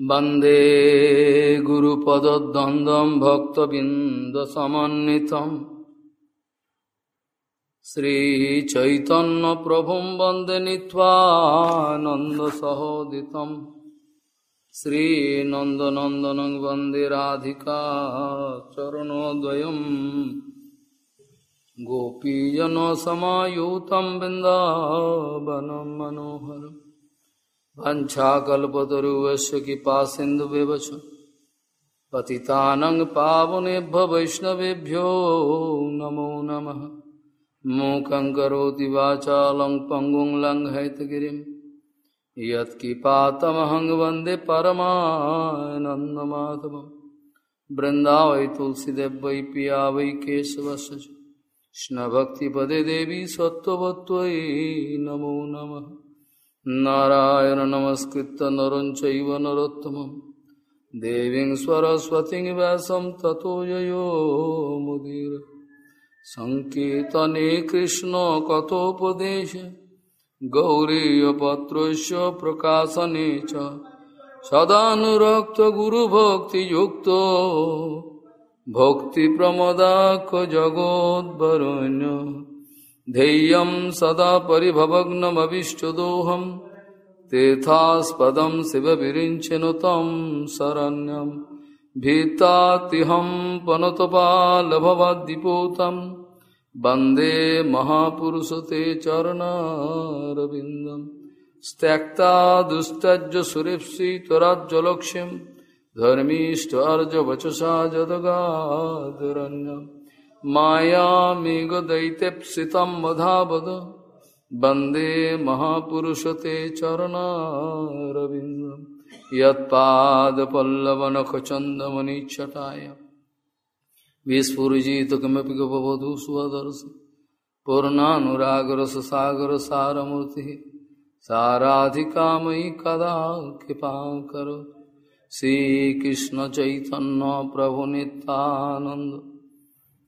वंदे गुरुपदद्वन्द्वं भक्तबिन्दसमन्वितम् श्रीचैतन्यप्रभुं वंदे नीत्वानन्दसहोदितम् श्रीनन्दनन्दनं वंदे राधिका चरणोद्वयम् गोपीजनसमायुतं बिन्दावनं मनोहरम्। वञ्छाकल्पतरुवस्य कृपा सिन्धुव्यवच पतितानं पावनेभ्य वैष्णवेभ्यो नमो नमः। मूकं करोति वाचालं पङ्गुं लङ्घयतगिरिं यत्किपातमहं वंदे परमानन्दमाधवं वृन्दावै तुलसीदेव वै पिया वै केशवस्य कृष्णभक्तिपदे देवी सत्त्ववत्त्वयि नमो नमः। नारायण नमस्कृत नर नरोत्तमं देवीं सरस्वतीं व्यासं ततो ययो मुदीर। सङ्कीर्तने कृष्णकथोपदेश गौरीयपत्रस्य प्रकाशने च। सदानुरक्तगुरुभक्तियुक्तो भक्तिप्रमदाखजगोद्वरुण्य ध्येयं सदा परिभवग्नमविष्टदोहं, तेथास्पदं शिवविरिञ्चनु तं शरण्यं, भीतातिहं पनुतपालभवद्दिपूतं, वंदे महापुरुषते चरणारविन्दं। त्यक्ता दुस्तज्ज सुरेप्सितराज्जलक्ष्यं धर्मीष्टार्जवचसा जदगादरण्यम्। मायामेघदैत्यप्सितं वधावद वंदे महापुरुषते चरणारविन्दं यत्पादपल्लवनखचन्दमनिच्छटाय। विस्फुरिजित किमपि गपवधू स्वदर्श। पूर्णानुरागरससागरसारमूर्तिः। साराधिकामयि कदा कृपां करो श्रीकृष्णचैतन्यप्रभुनितानन्द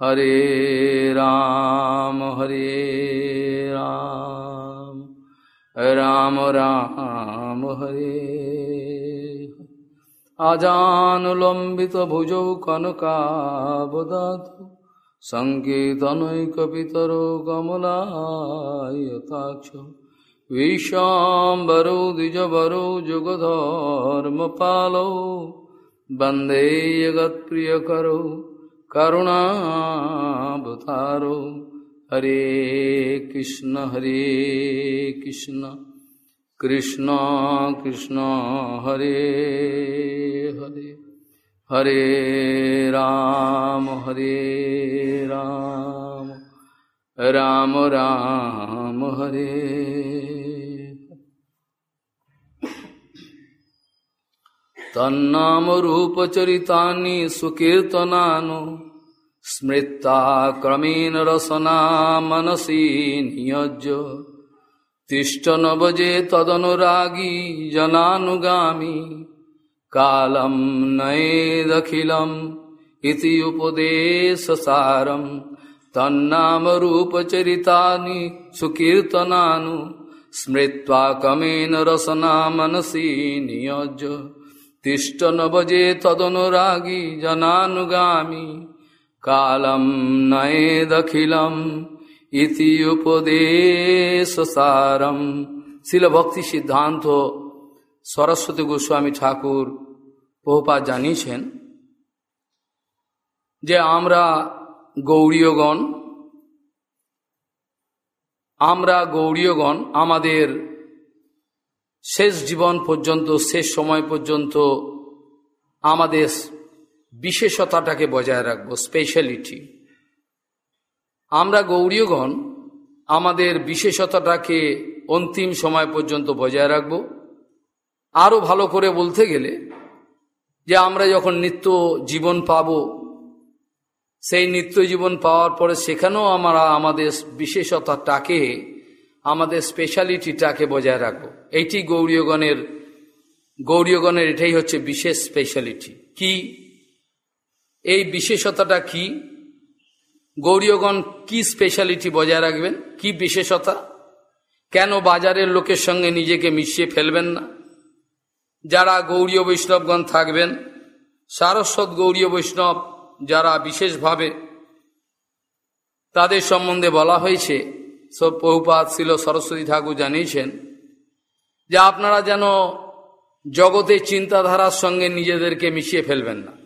हरे राम हरे राम राम राम हरे आजानुलम्बितभुजौ कनकावदातु सङ्केतनैकपितरो कमलायताक्ष विशाम्बरौ द्विजवरौ जुगधर्मपालौ वन्दे जगत्प्रियकरौ करुणावतारो। हरे कृष्ण हरे कृष्ण। कृष्ण कृष्ण, हरे हरे। हरे राम हरे राम। राम राम, हरे। तन्नामरूपचरितानि सुकीर्तनानु। স্মৃতা ক্রমেণ রসনা মনসি নিয়জ তিষ্ঠ নবজে তদনুরাগী জনানুগামী। কালম নয়েদখিলম ইতি উপদেশসারম তন্নামরূপচরিতানি সুকীর্তনানু। স্মৃত্বা কমেন রসনা মনসি নিয়জ তিষ্ঠ নবজে তদনুরাগী জনানুগামী। কালম নয়েদখিলম ইতি উপদেশসারম শিলভক্তি সিদ্ধান্ত সরস্বতী গোস্বামী ঠাকুর বহুপা জানিয়েছেন যে আমরা গৌরীয়গণ আমরা গৌরীয়গণ আমাদের শেষ জীবন পর্যন্ত, শেষ সময় পর্যন্ত আমাদের বিশেষতাটাকে বজায় রাখব স্পেশালিটি আমরা গৌরীয়গণ আমাদের বিশেষতাটাকে অন্তিম সময় পর্যন্ত বজায় রাখব। আরও ভালো করে বলতে গেলে, যে আমরা যখন নিত্য জীবন পাব, সেই নিত্য জীবন পাওয়ার পরে সেখানেও আমরা আমাদের বিশেষতাটাকে, আমাদের স্পেশালিটিটাকে বজায় রাখব। এইটি গৌরীয়গণের গৌরীয়গণের এটাই হচ্ছে বিশেষ স্পেশালিটি কি? এই বিশেষতাটা কি? গৌরীয়গণ কি স্পেশালিটি বজায় রাখবেন? কি বিশেষতা? কেন বাজারের লোকের সঙ্গে নিজেকে মিশিয়ে ফেলবেন না? যারা গৌরীয় বৈষ্ণবগণ থাকবেন, সারস্বত গৌরীয় বৈষ্ণব যারা বিশেষভাবে তাদের সম্বন্ধে বলা হয়েছে সব বহুপাত ছিল সরস্বতী ঠাকুর জানিয়েছেন যে আপনারা যেন জগতের চিন্তাধারার সঙ্গে নিজেদেরকে মিশিয়ে ফেলবেন না।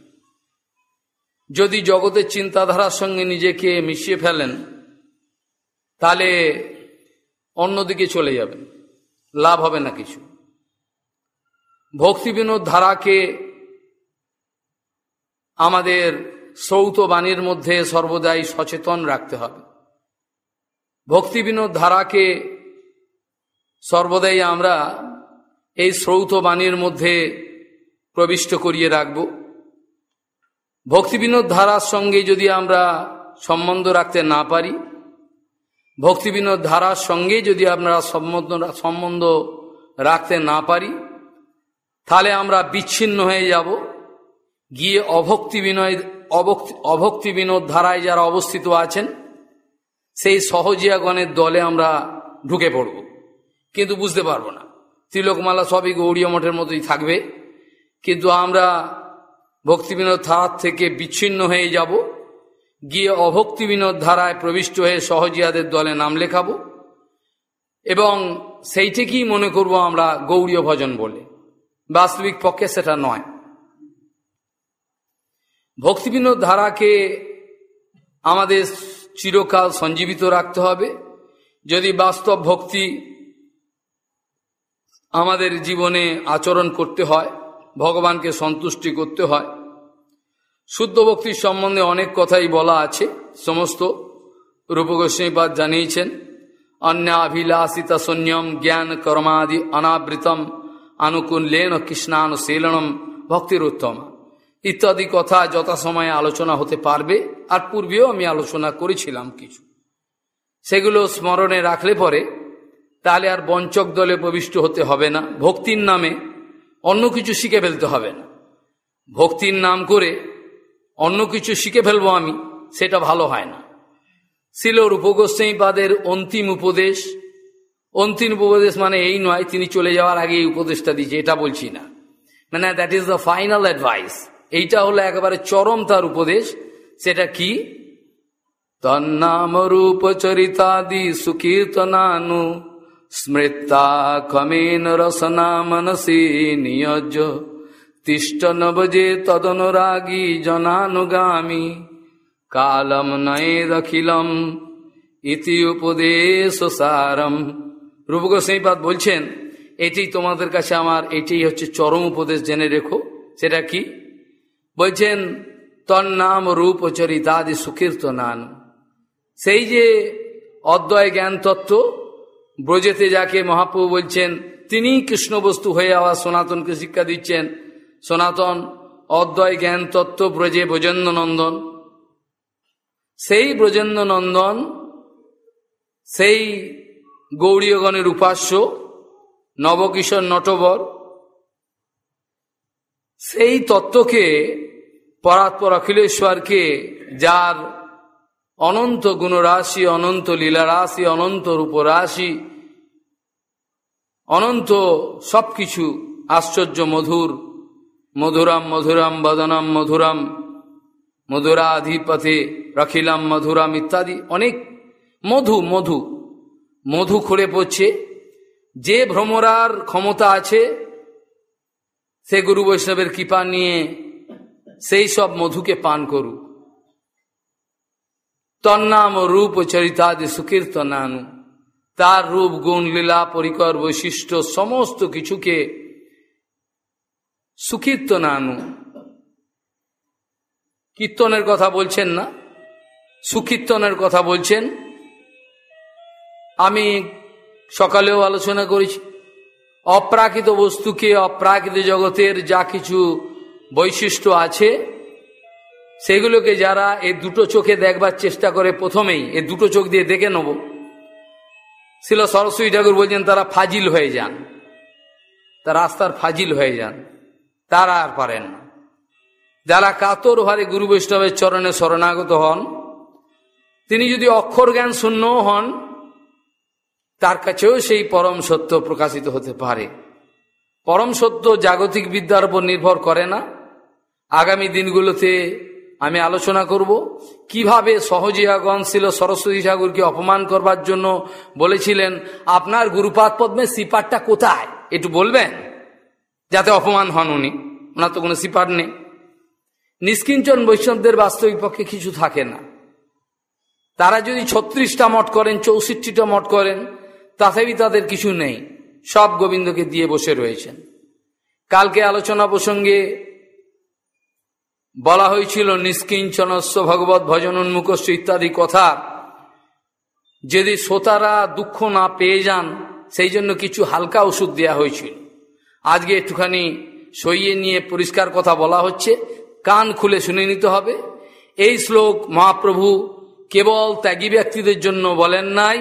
যদি জগতের চিন্তাধারার সঙ্গে নিজেকে মিশিয়ে ফেলেন, তাহলে অন্যদিকে চলে যাবেন। লাভ হবে না কিছু। ভক্তি বিনোদ ধারাকে আমাদের সৌত বাণীর মধ্যে সর্বদাই সচেতন রাখতে হবে। ভক্তি বিনোদ ধারাকে সর্বদাই আমরা এই শ্রৌত বাণীর মধ্যে প্রবিষ্ট করিয়ে রাখব। ভক্তিবিনোদ ধারার সঙ্গে যদি আমরা সম্বন্ধ রাখতে না পারি, ভক্তিবিনোদ ধারার সঙ্গে যদি আমরা সম্বন্ধ সম্বন্ধ রাখতে না পারি, তাহলে আমরা বিচ্ছিন্ন হয়ে যাব। গিয়ে অভক্তি বিনয় অভক্তি অভক্তি বিনোদ ধারায় যারা অবস্থিত আছেন, সেই সহজিয়াগণের দলে আমরা ঢুকে পড়ব। কিন্তু বুঝতে পারব না। তিলকমালা সবই গৌরীয় মঠের মতোই থাকবে। কিন্তু আমরা ভক্তিবিনোদ ধারার থেকে বিচ্ছিন্ন হয়ে যাব। গিয়ে অভক্তি বিনোদ ধারায় প্রবিষ্ট হয়ে সহজিয়াদের দলে নাম লেখাব। এবং সেইটিকেই মনে করব আমরা গৌরীয় ভজন বলে। বাস্তবিক পক্ষে সেটা নয়। ভক্তিবিনোদ ধারাকে আমাদের চিরকাল সঞ্জীবিত রাখতে হবে। যদি বাস্তব ভক্তি আমাদের জীবনে আচরণ করতে হয় ভগবানকে সন্তুষ্টি করতে হয়। শুদ্ধ ভক্তির সম্বন্ধে অনেক কথাই বলা আছে। সমস্ত রূপগোস্বীপাদ জানিয়েছেন অন্যাভিলাষিতা সৈন্যম জ্ঞান কর্মাদি অনাবৃতম আনুকূল্যেন কৃষ্ণানুশীলনম ভক্তির উত্তম ইত্যাদি কথা যথাসময়ে আলোচনা হতে পারবে। আর পূর্বেও আমি আলোচনা করেছিলাম কিছু। সেগুলো স্মরণে রাখলে পরে তাহলে আর বঞ্চক দলে প্রবিষ্ট হতে হবে না। ভক্তির নামে অন্য কিছু শিখে ফেলতে হবে না। ভক্তির নাম করে অন্য কিছু শিখে ফেলব আমি, সেটা ভালো হয় না। ছিল রূপগোস্বাইপাদের অন্তিম উপদেশ অন্তিম উপদেশ মানে এই নয়, তিনি চলে যাওয়ার আগে এই উপদেশটা দিয়েছে, এটা বলছি না। মানে that is the final advice এইটা হলো একেবারে চরম তার উপদেশ, সেটা কি? তন্নাম রূপ চরিতাদি সুকীর্তনানু স্মৃতা কমেন রসনা মনসি নিয়জ তিষ্ঠ নবজে তদনুরাগী জনানুগামী, কালম নয়েদখিলম ইতি উপদেশ সারম। রূপ গোস্বাইপাদ বলছেন, এটি তোমাদের কাছে আমার, এটি হচ্ছে চরম উপদেশ, জেনে রেখো, সেটা কি? বলছেন তন্নাম রূপ চরিতাদি সুকীর্তনান। সেই যে অদ্বয় জ্ঞান তত্ত্ব ব্রজেতে যাকে মহাপ্রভু বলছেন তিনি কৃষ্ণবস্তু হয়ে আবার সনাতনকে শিক্ষা দিচ্ছেন। সনাতন, অদ্বয় জ্ঞান তত্ত্ব ব্রজে ব্রজেন্দ্র নন্দন সেই ব্রজেন্দ্র নন্দন সেই গৌরীয়গণের উপাস্য, নবকিশোর নটবর, সেই তত্ত্বকে পরাৎপর অখিলেশ্বরকে, যার অনন্ত গুণরাশি, অনন্ত লীলারাশি, অনন্ত রূপরাশি, অনন্ত সব কিছু আশ্চর্য মধুর। মধুরাম মধুরাম, বদনাম, মধুরাম মধুরাধিপথে রাখিলাম, মধুরাম ইত্যাদি অনেক মধু মধু মধু খুঁড়ে পড়ছে। যে ভ্রমরার ক্ষমতা আছে, সে গুরু বৈষ্ণবের কৃপা নিয়ে সেই সব মধুকে পান করুক। তন্নাম রূপ চরিতাদি সুকীর্তনানু। তার রূপ, গুণ, লীলা, পরিকর, বৈশিষ্ট্য, সমস্ত কিছুকে সুকীর্তনানু। কীর্তনের কথা বলছেন না? সুকীর্তনের কথা বলছেন? আমি সকালেও আলোচনা করেছি। অপ্রাকৃত বস্তুকে, অপ্রাকৃত জগতের যা কিছু বৈশিষ্ট্য আছে সেগুলোকে যারা এই দুটো চোখে দেখবার চেষ্টা করে প্রথমেই এই দুটো চোখ দিয়ে দেখে নেব। ছিল সরস্বতী ঠাকুর বলছেন, তারা ফাজিল হয়ে যান। তার রাস্তার ফাজিল হয়ে যান। তারা আর পারেন না। যারা কাতর ভারে গুরু বৈষ্ণবের চরণে শরণাগত হন, তিনি যদি অক্ষর জ্ঞান শূন্যও হন, তার কাছেও সেই পরম সত্য প্রকাশিত হতে পারে। পরম সত্য জাগতিক বিদ্যার উপর নির্ভর করে না। আগামী দিনগুলোতে আমি আলোচনা করব কীভাবে সহজিয়াগণ ছিল সরস্বতী ঠাকুরকে অপমান করবার জন্য বলেছিলেন, আপনার গুরুপাদ পদ্মের সিপারটা কোথায়? একটু বলবেন? যাতে অপমান হন উনি। ওনার তো কোনো সিপার নেই। নিষ্কিঞ্চন বৈষ্ণবদের বাস্তবিক পক্ষে কিছু থাকে না। তারা যদি ছত্রিশটা মঠ করেন, চৌষট্টিটা মঠ করেন তথাপি তাদের কিছু নেই। সব গোবিন্দকে দিয়ে বসে রয়েছেন। কালকে আলোচনা প্রসঙ্গে বলা হয়েছিল নিষ্কিঞ্চনস্ব ভগবত ভজন উন্মুখস্ব ইত্যাদি কথা। যদি শ্রোতারা দুঃখ না পেয়ে যান, সেই জন্য কিছু হালকা ওষুধ দেওয়া হয়েছিল। আজকে একটুখানি সইয়ে নিয়ে পরিষ্কার কথা বলা হচ্ছে, কান খুলে শুনে নিতে হবে। এই শ্লোক মহাপ্রভু কেবল ত্যাগী ব্যক্তিদের জন্য বলেন নাই,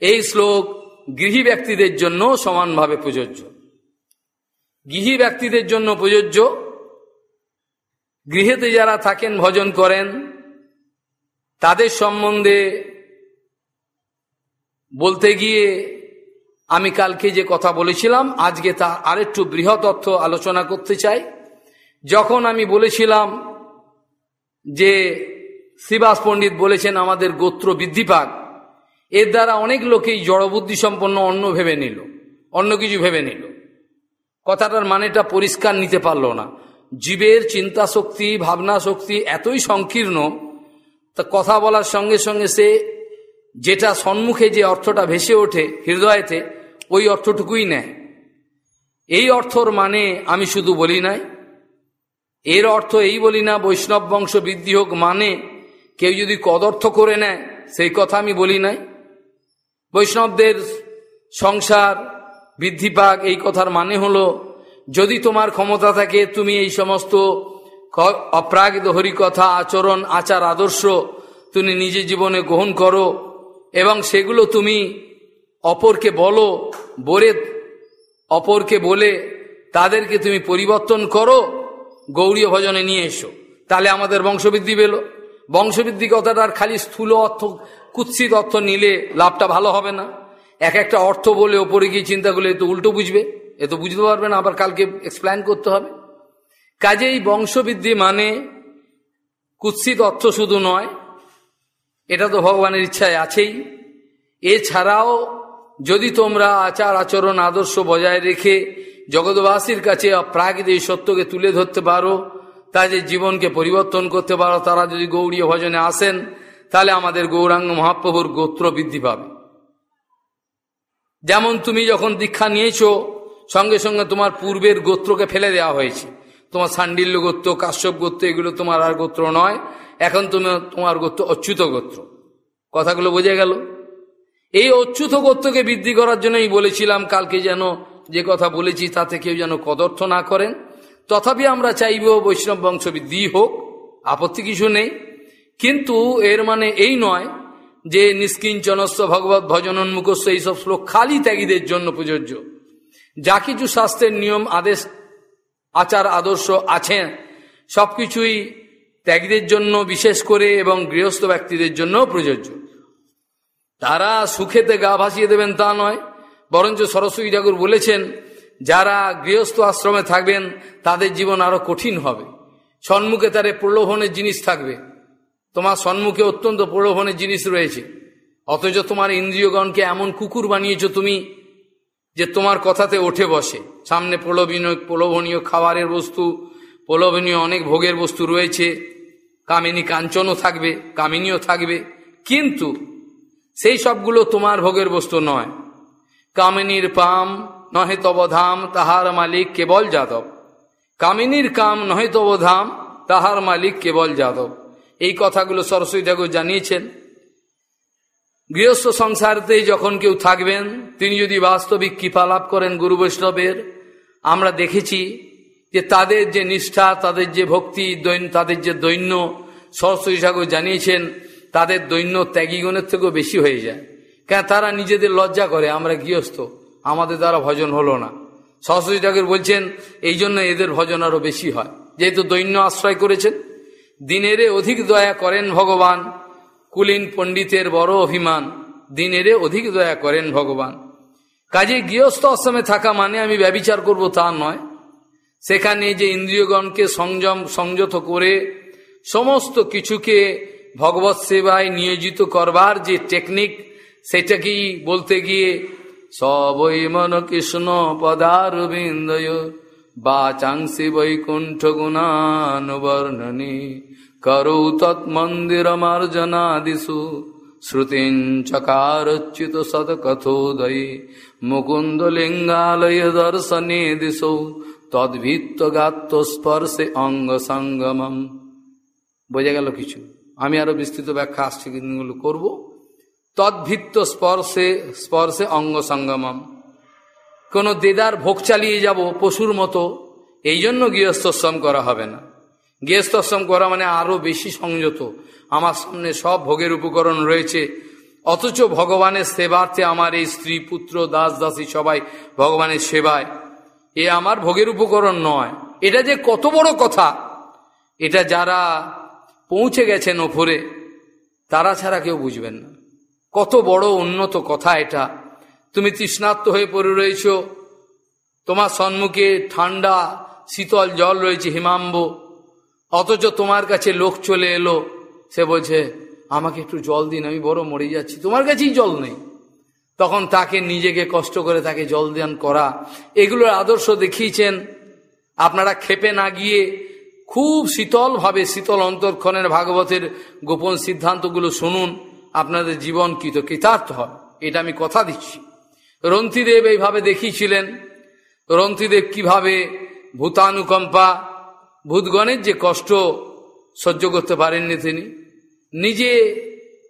এই শ্লোক গৃহী ব্যক্তিদের জন্য সমানভাবে প্রযোজ্য। গৃহী ব্যক্তিদের জন্য প্রযোজ্য গৃহেতে যারা থাকেন, ভজন করেন, তাদের সম্বন্ধে বলতে গিয়ে আমি কালকে যে কথা বলেছিলাম, আজকে তা আরেকটু বৃহৎ অর্থ আলোচনা করতে চাই। যখন আমি বলেছিলাম যে শ্রীবাস পণ্ডিত বলেছেন, আমাদের গোত্র বৃদ্ধি পাক এর দ্বারা অনেক লোকেই জড়বুদ্ধি সম্পন্ন অন্য ভেবে নিল, অন্য কিছু ভেবে নিল। কথাটার মানেটা পরিষ্কার নিতে পারল না। জীবের চিন্তা শক্তি, ভাবনা শক্তি এতই সংকীর্ণ, তা কথা বলার সঙ্গে সঙ্গে সে যেটা সম্মুখে যে অর্থটা ভেসে ওঠে, হৃদয়েতে, ওই অর্থটুকুই নেয়। এই অর্থর মানে আমি শুধু বলি নাই। এর অর্থ এই বলি না, বৈষ্ণব বংশ বৃদ্ধি হোক মানে কেউ যদি কদর্থ করে নেয়, সেই কথা আমি বলি নাই। বৈষ্ণবদের সংসার, বৃদ্ধি পাক, এই কথার মানে হলো যদি তোমার ক্ষমতা থাকে, তুমি এই সমস্ত অপ্রাকৃত হরিকথা, আচরণ, আচার, আদর্শ তুমি নিজের জীবনে গ্রহণ করো এবং সেগুলো তুমি অপরকে বলো, বলে, অপরকে বলে তাদেরকে তুমি পরিবর্তন করো, গৌরীয় ভজনে নিয়ে এসো। তাহলে আমাদের বংশবৃদ্ধি পেল। বংশবৃদ্ধি কথাটার খালি স্থূল অর্থ, কুৎসিত অর্থ নিলে লাভটা ভালো হবে না। এক একটা অর্থ বলে ওপরে গিয়ে চিন্তা করলে তো উল্টো বুঝবে। এ তো বুঝতে পারবে না আবার কালকে এক্সপ্লেন করতে হবে। কাজেই বংশবৃদ্ধি মানে কুৎসিত অর্থ শুধু নয়, এটা তো ভগবানের ইচ্ছায় আছেই। এছাড়াও যদি তোমরা আচার আচরণ আদর্শ বজায় রেখে জগৎবাসীর কাছে প্রাকৃত এই সত্যকে তুলে ধরতে পারো তাদের জীবনকে পরিবর্তন করতে পারো। তারা যদি গৌরীয় ভজনে আসেন, তাহলে আমাদের গৌরাঙ্গ মহাপ্রভুর গোত্র বৃদ্ধি পাবে। যেমন তুমি যখন দীক্ষা নিয়েছ সঙ্গে সঙ্গে তোমার পূর্বের গোত্রকে ফেলে দেওয়া হয়েছে। তোমার সান্ডিল্য গোত্র, কাশ্যপ গোত্র, এগুলো তোমার আর গোত্র নয়। এখন তুমি তোমার গোত্র অচ্যুত গোত্র। কথাগুলো বোঝা গেল? এই অচ্যুত গোত্রকে বৃদ্ধি করার জন্যই বলেছিলাম, কালকে যেন যে কথা বলেছি তাতে কেউ যেন কদর্থ না করেন। তথাপি আমরা চাইব বৈষ্ণব বংশ বৃদ্ধি হোক, আপত্তি কিছু নেই। কিন্তু এর মানে এই নয় যে নিষ্কিঞ্চনস্ব ভগবত ভজনোন্মুখস্ব এইসব শ্লোক খালি ত্যাগীদের জন্য প্রযোজ্য। যা কিছু শাস্ত্রের নিয়ম, আদেশ, আচার, আদর্শ আছে সব কিছুই ত্যাগীদের জন্য বিশেষ করে এবং গৃহস্থ ব্যক্তিদের জন্য প্রযোজ্য। তারা সুখেতে গা ভাসিয়ে দেবেন তা নয়, বরঞ্চ সরস্বতী ঠাকুর বলেছেন, যারা গৃহস্থ আশ্রমে থাকবেন, তাদের জীবন আরও কঠিন হবে। সন্মুখে তারে প্রলোভনের জিনিস থাকবে। তোমার সন্মুখে অত্যন্ত প্রলোভনের জিনিস রয়েছে। অথচ তোমার ইন্দ্রিয়গণকে এমন কুকুর বানিয়েছ তুমি যে তোমার কথাতে ওঠে বসে। সামনে প্রলোভনীয় প্রলোভনীয় খাবারের বস্তু, প্রলোভনীয় অনেক ভোগের বস্তু রয়েছে। কামিনী কাঞ্চনও থাকবে, কামিনীও থাকবে। কিন্তু সেই সবগুলো তোমার ভোগের বস্তু নয়। কামিনীর পাম নহে তবধাম তাহার মালিক কেবল যাদব। কামিনীর কাম নহে তবধাম তাহার মালিক কেবল যাদব। এই কথাগুলো সরস্বতী ঠাকুর জানিয়েছেন। গৃহস্থ সংসারতে যখন কেউ থাকবেন, তিনি যদি বাস্তবিক কৃপা লাভ করেন গুরু বৈষ্ণবের, আমরা দেখেছি যে তাদের যে নিষ্ঠা, তাদের যে ভক্তি, দৈন তাদের যে দৈন্য, সরস্বতী ঠাকুর জানিয়েছেন, তাদের দৈন্য ত্যাগীগণের থেকেও বেশি হয়ে যায়। কেন তারা নিজেদের লজ্জা করে, আমরা গৃহস্থ, আমাদের দ্বারা ভজন হলো না। সরস্বতী ঠাকুর বলছেন, এই জন্য এদের ভজন আরও বেশি হয়। যেহেতু দৈন্য আশ্রয় করেছেন, দিনেরে অধিক দয়া করেন ভগবান কুলীন পণ্ডিতের বড় অভিমান। দিনেরে অধিক দয়া করেন ভগবান। কাজে গৃহস্থ আশ্রমে থাকা মানে আমি ব্যবিচার করব তা নয়। সেখানে যে ইন্দ্রিয়গণকে সংযম, সংযত করে সমস্ত কিছুকে ভগবত সেবায় নিয়োজিত করবার যে টেকনিক সেটাকেই বলতে গিয়ে, সবই মন কৃষ্ণ পদারবিন্দয় বাচাংসি বৈকুণ্ঠ গুণানুবর্ণনী করৌ তৎমন্দিরমার্জনাদিষু শ্রুতিঞ্চকারচ্যুত সৎকথোদয়ে মুকুন্দলিঙ্গালয় দর্শনে দিশৌ অঙ্গ সঙ্গমম বোঝা গেল কিছু? আমি আরও বিস্তৃত ব্যাখ্যা আসছি কিন্তু করব। তদ্ভিত্ত স্পর্শে স্পর্শে অঙ্গ সঙ্গমম কোনো দেদার ভোগ চালিয়ে যাব পশুর মতো এই জন্য গৃহস্থশ্রম করা হবে না। গৃহস্থশ্রম করা মানে আরও বেশি সংযত। আমার সামনে সব ভোগের উপকরণ রয়েছে। অথচ ভগবানের সেবার্থে আমার এই স্ত্রী, পুত্র, দাস, দাসী সবাই ভগবানের সেবায়। এ আমার ভোগের উপকরণ নয়। এটা যে কত বড় কথা। এটা যারা পৌঁছে গেছেন ওপরে, তারা ছাড়া কেউ বুঝবেন না। কত বড় উন্নত কথা এটা। তুমি তৃষ্ণাত্ম হয়ে পড়ে রয়েছ। তোমার সম্মুখে ঠান্ডা, শীতল জল রয়েছে হিমাম্ব। অথচ তোমার কাছে লোক চলে এলো। সে বলছে, আমাকে একটু জল দিন, আমি বড় মরে যাচ্ছি। তোমার কাছেই জল নেই। তখন তাকে নিজেকে কষ্ট করে তাকে জল দান করা। এগুলোর আদর্শ দেখিয়েছেন। আপনারা খেপে না গিয়ে খুব শীতলভাবে, শীতল অন্তর্ক্ষণের ভাগবতের গোপন সিদ্ধান্তগুলো শুনুন। আপনাদের জীবন কৃত কৃতার্থ হবে। এটা আমি কথা দিচ্ছি। রন্থিদেব এইভাবে দেখিয়েছিলেন। রন্থিদেব কীভাবে ভূতানুকম্পা ভূতগণের যে কষ্ট সহ্য করতে পারেননি তিনি, নিজে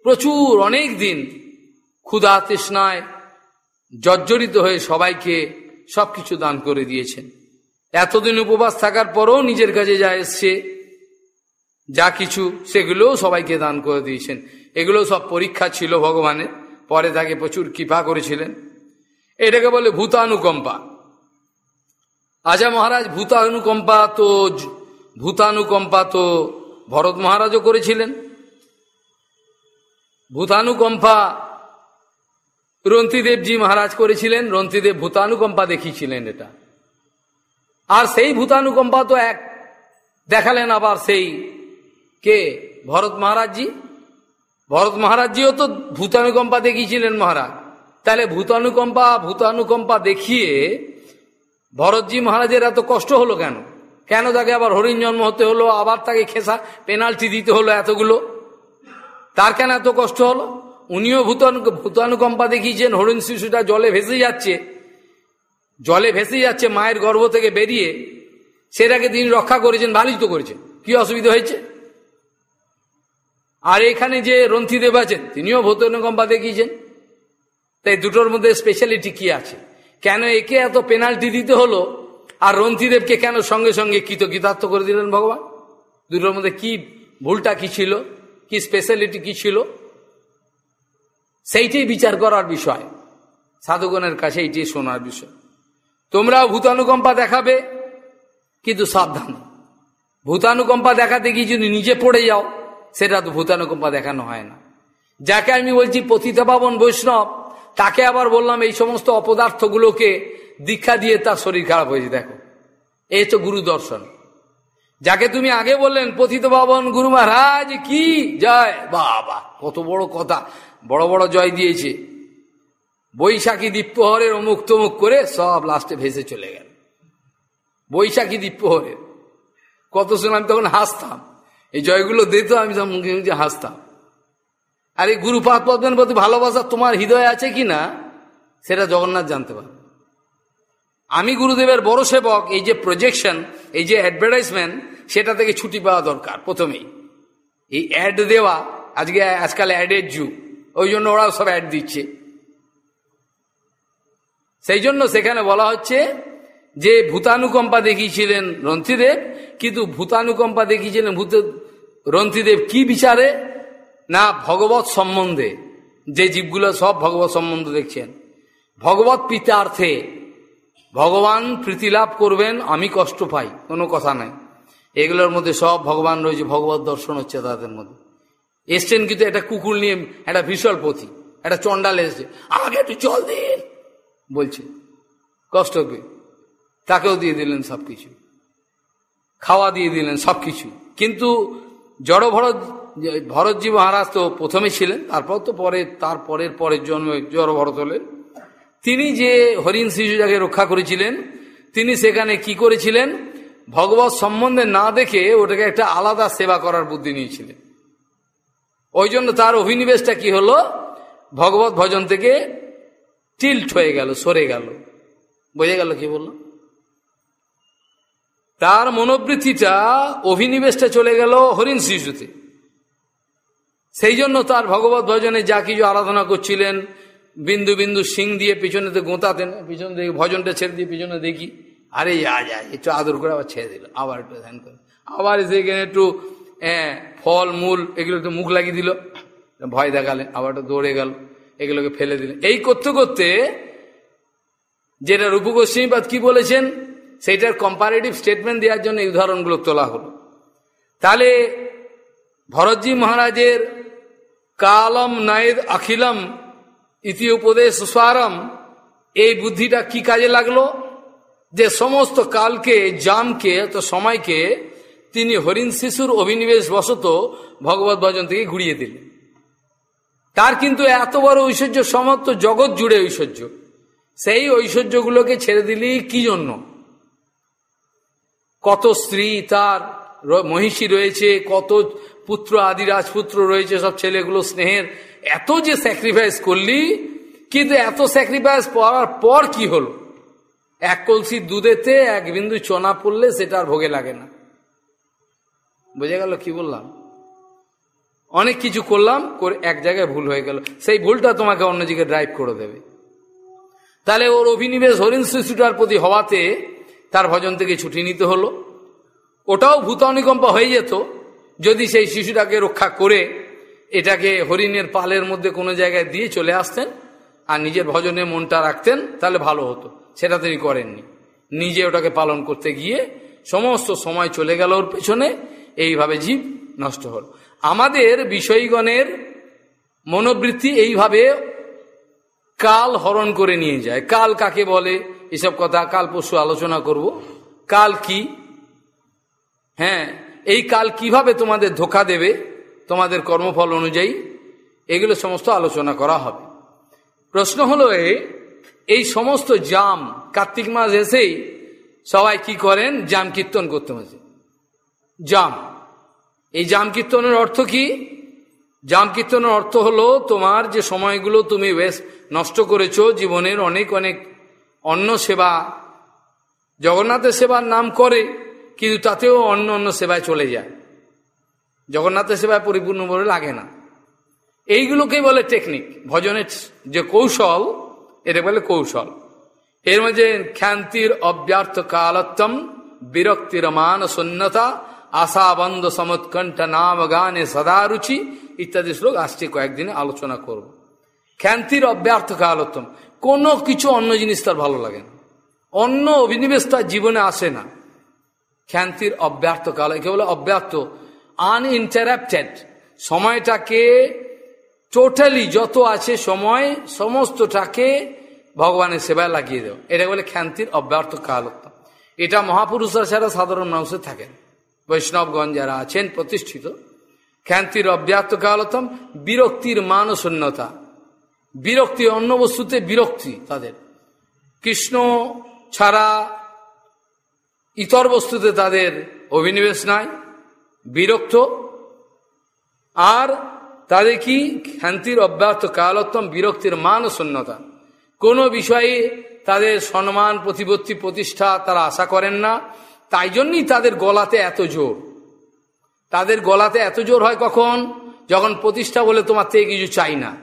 প্রচুর অনেক দিন ক্ষুধা তৃষ্ণায় জর্জরিত হয়ে সবাইকে সব কিছু দান করে দিয়েছেন। এতদিন উপবাস থাকার পরও নিজের কাছে যা এসছে, যা কিছু, সেগুলোও সবাইকে দান করে দিয়েছেন। এগুলো সব পরীক্ষা ছিল ভগবানের, পরে তাকে প্রচুর কৃপা করেছিলেন। এটাকে বলে ভূতানুকম্পা। আচ্ছা মহারাজ, ভূতানুকম্পা তো ভূতানুকম্পা তো ভরত মহারাজও করেছিলেন। ভূতানুকম্পা রন্তিদেবজি মহারাজ করেছিলেন, রন্তিদেব ভূতানুকম্পা দেখিয়েছিলেন এটা। আর সেই ভূতানুকম্পা তো এক, দেখালেন আবার সেই কে? ভরত মহারাজজি? ভরত মহারাজজিও তো ভূতানুকম্পা দেখিয়েছিলেন মহারাজ। তাহলে ভূতানুকম্পা ভূতানুকম্পা দেখিয়ে ভরতজি মহারাজের এত কষ্ট হলো কেন? কেন তাকে আবার হরিণ জন্ম হতে হলো? আবার তাকে খেসা পেনাল্টি দিতে হলো এতগুলো? তার কেন এত কষ্ট হলো? উনিও ভূতানু ভূতানুকম্পা দেখিয়েছেন, হরিণ শিশুটা জলে ভেসে যাচ্ছে। জলে ভেসে যাচ্ছে, মায়ের গর্ভ থেকে বেরিয়ে সেটাকে তিনি রক্ষা করেছেন ভালোই তো করেছেন। কি অসুবিধা হয়েছে? আর এখানে যে রন্থিদেব আছেন, তিনিও ভূতানুকম্পা দেখিয়েছেন। তাই দুটোর মধ্যে স্পেশালিটি কি আছে? কেন একে এত পেনাল্টি দিতে হলো? আর রন্থিদেবকে কেন সঙ্গে সঙ্গে কৃতকৃতার্থ করে দিলেন ভগবান? দুটোর মধ্যে কি ভুলটা কি ছিল? কি স্পেশালিটি কি ছিল? সেইটাই বিচার করার বিষয়। সাধুগণের কাছে এইটাই শোনার বিষয়। তোমরাও ভূতানুকম্পা দেখাবে, কিন্তু সাবধান। ভূতানুকম্পা দেখাতে গিয়ে যদি নিজে পড়ে যাও, সেটা তো ভূতানুকম্পা দেখানো হয় না। যাকে আমি বলছি পতিতা পাবন বৈষ্ণব, তাকে আবার বললাম এই সমস্ত অপদার্থগুলোকে দীক্ষা দিয়ে তার শরীর খারাপ হয়েছে, দেখো। এই তো গুরু দর্শন। যাকে তুমি আগে বললেন, পথিত ভবন গুরু মহারাজ, কি জয়? বাবা, কত বড় কথা। বড় বড় জয় দিয়েছে। বৈশাখী দীপ্যহরের অমুক তমুক করে সব লাস্টে ভেসে চলে গেল। বৈশাখী দীপ্যহরের কত শুনে আমি তখন হাসতাম। এই জয়গুলো দিত আমি মুখে মুখে হাসতাম। আর এই গুরুপাদ পদ্মের প্রতি ভালোবাসা তোমার হৃদয় আছে কি না, সেটা জগন্নাথ জানতে পারবে। আমি গুরুদেবের বড় সেবক, এই যে প্রজেকশন এই যে অ্যাডভার্টাইজমেন্ট সেটা থেকে ছুটি পাওয়া দরকার, প্রথমেই। এই অ্যাড দেওয়া, আজকে, আজকাল অ্যাডের যুগ, ওই জন্য ওরাও সব অ্যাড দিচ্ছে। সেই জন্য সেখানে বলা হচ্ছে যে, ভূতানুকম্পা দেখিয়েছিলেন রন্থিদেব কিন্তু ভূতানুকম্পা দেখিয়েছিলেন ভূত রন্থিদেব কি বিচারে? না ভগবত সম্বন্ধে। যে জীবগুলো সব ভগবত সম্বন্ধে দেখছেন। ভগবত পিতার্থে। ভগবান প্রীতিলাভ করবেন, আমি কষ্ট পাই, কোনো কথা নাই। এগুলোর মধ্যে সব ভগবান রয়েছে, ভগবত দর্শন হচ্ছে তাদের মধ্যে। এসছেন কিন্তু একটা কুকুর নিয়ে, একটা ভীষণ পথি, একটা চন্ডাল এসছে, আমাকে একটু জল দিন! বলছে। কষ্ট পেয়ে তাকেও দিয়ে দিলেন সব কিছু খাওয়া দিয়ে দিলেন সব কিছু কিন্তু জড় ভরত, ভরতজি মহারাজ তো প্রথমে ছিলেন, তারপর তো পরে, তার পরের পরের জন্মে জড় ভরত হলেন। তিনি যে হরিণ শিশুটাকে রক্ষা করেছিলেন, তিনি সেখানে কি করেছিলেন? ভগবত সম্বন্ধে না দেখে ওটাকে একটা আলাদা সেবা করার বুদ্ধি নিয়েছিলেন। ওই জন্য তার অভিনিবেশটা কি হলো? ভগবত ভজন থেকে টিল্ট হয়ে গেল, সরে গেল। বোঝা গেল কি বলল? তার মনোবৃত্তিটা, অভিনিবেশটা চলে গেল হরিণ শিশুতে সেই জন্য তার ভগবত ভজনে যা কিছু আরাধনা করছিলেন বিন্দু বিন্দু সিং দিয়ে পিছনেতে গোঁতাতেন, পিছনে দেখি ভজনটা ছেড়ে দিয়ে পিছনে দেখি, আরে যা যায় একটু আদর করে আবার ছেড়ে দিল, আবার একটু ধ্যান করে। আবার সেখানে একটু ফল, মূল, এগুলো একটু মুখ লাগিয়ে দিল, ভয় দেখালেন আবার একটু দৌড়ে গেল, এগুলোকে ফেলে দিলেন এই করতে করতে যেটা রূপগোস্বীবাদ কি বলেছেন, সেইটার কম্পারেটিভ স্টেটমেন্ট দেওয়ার জন্য এই উদাহরণগুলো তোলা হলো। তাহলে ভরতজি মহারাজের কালম নায়েদ আখিলম ইতি উপদেশ স্বারম এই বুদ্ধিটা কি কাজে লাগল? যে সমস্ত কালকে, জামকে তো সময়কে, তিনি হরিণ শিশুর অভিনিবেশ বশত ভগবত ভজন থেকে ঘুরিয়ে দিলেন। তার কিন্তু এত বড় ঐশ্বর্য, সমস্ত জগৎ জুড়ে ঐশ্বর্য। সেই ঐশ্বর্যগুলোকে ছেড়ে দিলি কি জন্য? কত স্ত্রী তার মহিষী রয়েছে, কত পুত্র, আদি রাজপুত্র রয়েছে, সব ছেলেগুলো স্নেহের এত যে স্যাক্রিফাইস করলি, কিন্তু এত স্যাক্রিফাইস করার পর কি হলো? এক কলসি দুধেতে এক বিন্দু চনা পড়লে সেটা আর ভোগে লাগে না। বোঝা গেল কি বললাম? অনেক কিছু করলাম, করে এক জায়গায় ভুল হয়ে গেল। সেই ভুলটা তোমাকে অন্য দিকে ড্রাইভ করে দেবে। তাহলে ওর অভিনিবেশ হরিণ শিশুটার প্রতি হওয়াতে তার ভজন থেকে ছুটি নিতে হলো। ওটাও ভূতানুকম্প হয়ে যেত। যদি সেই শিশুটাকে রক্ষা করে এটাকে হরিণের পালের মধ্যে কোনো জায়গায় দিয়ে চলে আসতেন আর নিজের ভজনে মনটা রাখতেন, তাহলে ভালো হতো। সেটা তিনি করেননি। নিজে ওটাকে পালন করতে গিয়ে সমস্ত সময় চলে গেল ওর পেছনে, এইভাবে জীব নষ্ট হল। আমাদের বিষয়গণের মনোবৃত্তি এইভাবে কাল হরণ করে নিয়ে যায়। কাল কাকে বলে? এসব কথা কাল পরশু আলোচনা করব। কাল কি? হ্যাঁ এই কাল কীভাবে তোমাদের ধোকা দেবে? তোমাদের কর্মফল অনুযায়ী এগুলো সমস্ত আলোচনা করা হবে। প্রশ্ন হলো এই সমস্ত জাম কার্তিক মাস এসেই সবাই কি করেন? জাম কীর্তন করতে মাঝে জাম। এই জাম কীর্তনের অর্থ কি? জাম কীর্তনের অর্থ হলো তোমার যে সময়গুলো তুমি বেশ নষ্ট করেছ, জীবনের অনেক অনেক অন্য সেবা। জগন্নাথের সেবার নাম করে, কিন্তু তাতেও অন্য অন্য সেবায় চলে যায়। জগন্নাথের সেবায় পরিপূর্ণ বলে লাগে না। এইগুলোকেই বলে টেকনিক ভজনের যে কৌশল এটা বলে কৌশল। এর মধ্যে খ্যান্তির অব্যর্থ কালত্তম বিরক্তির মান শূন্যতা আশাবন্ধ সমৎকণ্ঠ নাম গানে সদা রুচি ইত্যাদি শ্লোক আসছে কয়েকদিনে আলোচনা করব। খ্যান্তির অব্যর্থ কালত্তম কোনো কিছু অন্য জিনিস তার ভালো লাগে না। অন্য অভিনিবেশ তার জীবনে আসে না। খ্যান্তির অব্যর্থ কাল একে বলে অব্যর্থ আনইন্টারাপ্টেড সময়টাকে টোটালি যত আছে সময়, সমস্তটাকে ভগবানের সেবায় লাগিয়ে দেও। এটা বলে খ্যান্তির অব্যর্থ কালত্ব। এটা মহাপুরুষরা ছাড়া সাধারণ মানুষের থাকেন। বৈষ্ণবগঞ্জ যারা আছেন, প্রতিষ্ঠিত, খ্যান্তির অব্যার্থ কালতম বিরক্তির মান শূন্যতা বিরক্তি, অন্য বস্তুতে বিরক্তি তাদের। কৃষ্ণ ছাড়া ইতর বস্তুতে তাদের অভিনিবেশ নাই। বিরক্ত। আর তাদের কি? খ্যান্তির অব্যাহত কালোত্তম বিরক্তির মান শূন্যতা। কোনো বিষয়ে তাদের সম্মান, প্রতিপত্তি, প্রতিষ্ঠা তারা আশা করেন না। তাই জন্যই তাদের গলাতে এত জোর। তাদের গলাতে এত জোর হয় কখন? যখন প্রতিষ্ঠা বলে তোমার থেকে কিছু চাই না।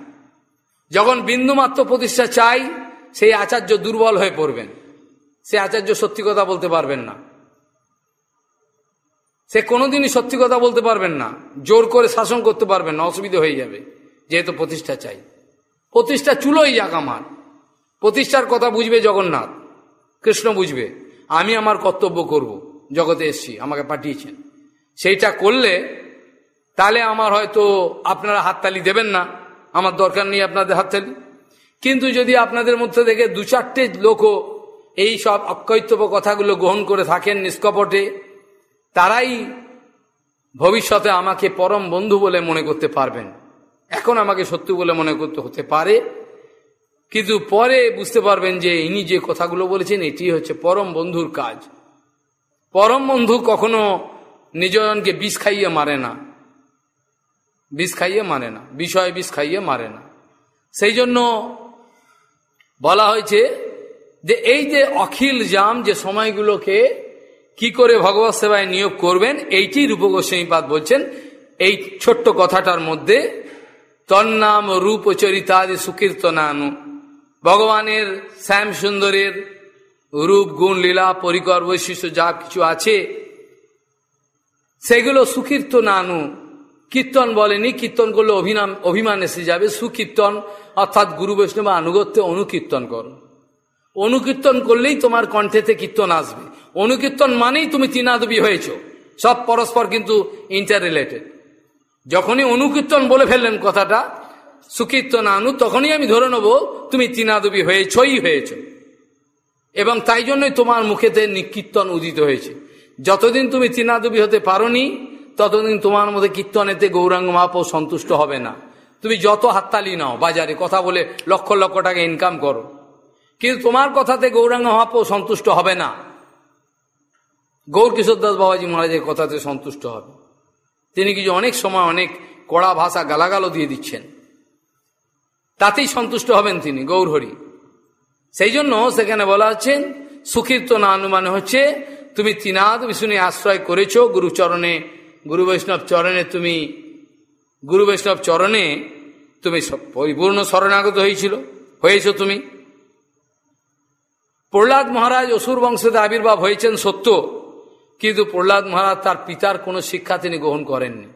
যখন বিন্দুমাত্র প্রতিষ্ঠা চাই, সেই আচার্য দুর্বল হয়ে পড়বেন। সে আচার্য সত্যি কথা বলতে পারবেন না। সে কোনোদিনই সত্যি কথা বলতে পারবেন না, জোর করে শাসন করতে পারবেন না, অসুবিধা হয়ে যাবে, যেহেতু প্রতিষ্ঠা চাই। প্রতিষ্ঠা চুলোই যাক আমার। প্রতিষ্ঠার কথা বুঝবে জগন্নাথ, কৃষ্ণ বুঝবে, আমি আমার কর্তব্য করব, জগতে এসছি, আমাকে পাঠিয়েছেন। সেইটা করলে, তাহলে আমার হয়তো আপনারা হাততালি দেবেন না, আমার দরকার নেই আপনাদের হাততালি। কিন্তু যদি আপনাদের মধ্যে থেকে দু চারটে লোকও এই সব অকৈতব্য কথাগুলো গ্রহণ করে থাকেন নিষ্কপটে তারাই ভবিষ্যতে আমাকে পরম বন্ধু বলে মনে করতে পারবেন। এখন আমাকে সত্যি বলে মনে করতে হতে পারে। কিন্তু পরে বুঝতে পারবেন যে ইনি যে কথাগুলো বলেছেন, এটি হচ্ছে পরম বন্ধুর কাজ। পরম বন্ধু কখনো নিজজনকে বিষ খাইয়ে মারে না। বিষ খাইয়ে মারে না। বিষয় বিষ খাইয়ে মারে না। সেই জন্য বলা হয়েছে যে এই যে অখিল জাম যে সময়গুলোকে কি করে ভগবত সেবায় নিয়োগ করবেন? এইটি রূপগোস্বামীপাদ বলছেন। এই ছোট্ট কথাটার মধ্যে, তন্নাম রূপ চরিতাদি সুকীর্তনানু। ভগবানের শ্যাম সুন্দরের রূপ, গুণ, লীলা, পরিকর, বৈশিষ্ট্য যা কিছু আছে, সেগুলো সুকীর্তনানু। কীর্তন বলেনি, কীর্তন করলে অভিনাম, অভিমান এসে যাবে। সুকীর্তন, অর্থাৎ গুরু বৈষ্ণব আনুগত্যে অনুকীর্তন করো। অনুকীর্তন করলেই তোমার কণ্ঠেতে কীর্তন আসবে। অনুকীর্তন মানেই তুমি তিনাদবী হয়েছ। সব পরস্পর কিন্তু ইন্টার রিলেটেড যখনই অনুকীর্তন বলে ফেললেন কথাটা সুকীর্তন আনু তখনই আমি ধরে নেব তুমি তিনাদবী হয়েছই হয়েছ। এবং তাই জন্যই তোমার মুখেতে নিকীর্তন উদিত হয়েছে। যতদিন তুমি তিনাদবী হতে পারোনি, ততদিন তোমার মধ্যে কীর্তনেতে গৌরাঙ্গ মহাপো সন্তুষ্ট হবে না। তুমি যত হাততালি নাও, বাজারে কথা বলে লক্ষ লক্ষ টাকা ইনকাম করো। কিন্তু তোমার কথাতে গৌরাঙ্গ মহাপো সন্তুষ্ট হবে না। গৌর কিশোর দাস বাবাজি মহারাজের কথাতে সন্তুষ্ট হবে তিনি কিছু অনেক সময় অনেক কড়া ভাষা গালাগালও দিয়ে দিচ্ছেন। তাতেই সন্তুষ্ট হবেন তিনি গৌরহরি সেই জন্য সেখানে বলা হচ্ছে সুকীর্ত না অনুমানে হচ্ছে, তুমি তিনাদ বিষ্ণু আশ্রয় করেছ গুরুচরণে গুরু বৈষ্ণব চরণে তুমি, গুরু বৈষ্ণব চরণে তুমি পরিপূর্ণ শরণাগত হয়েছিল, হয়েছ তুমি। প্রহ্লাদ মহারাজ অসুর বংশতে আবির্ভাব হয়েছেন সত্য। কিন্তু প্রহ্লাদ মহারাজ তার পিতার কোনো শিক্ষা তিনি গ্রহণ করেননি।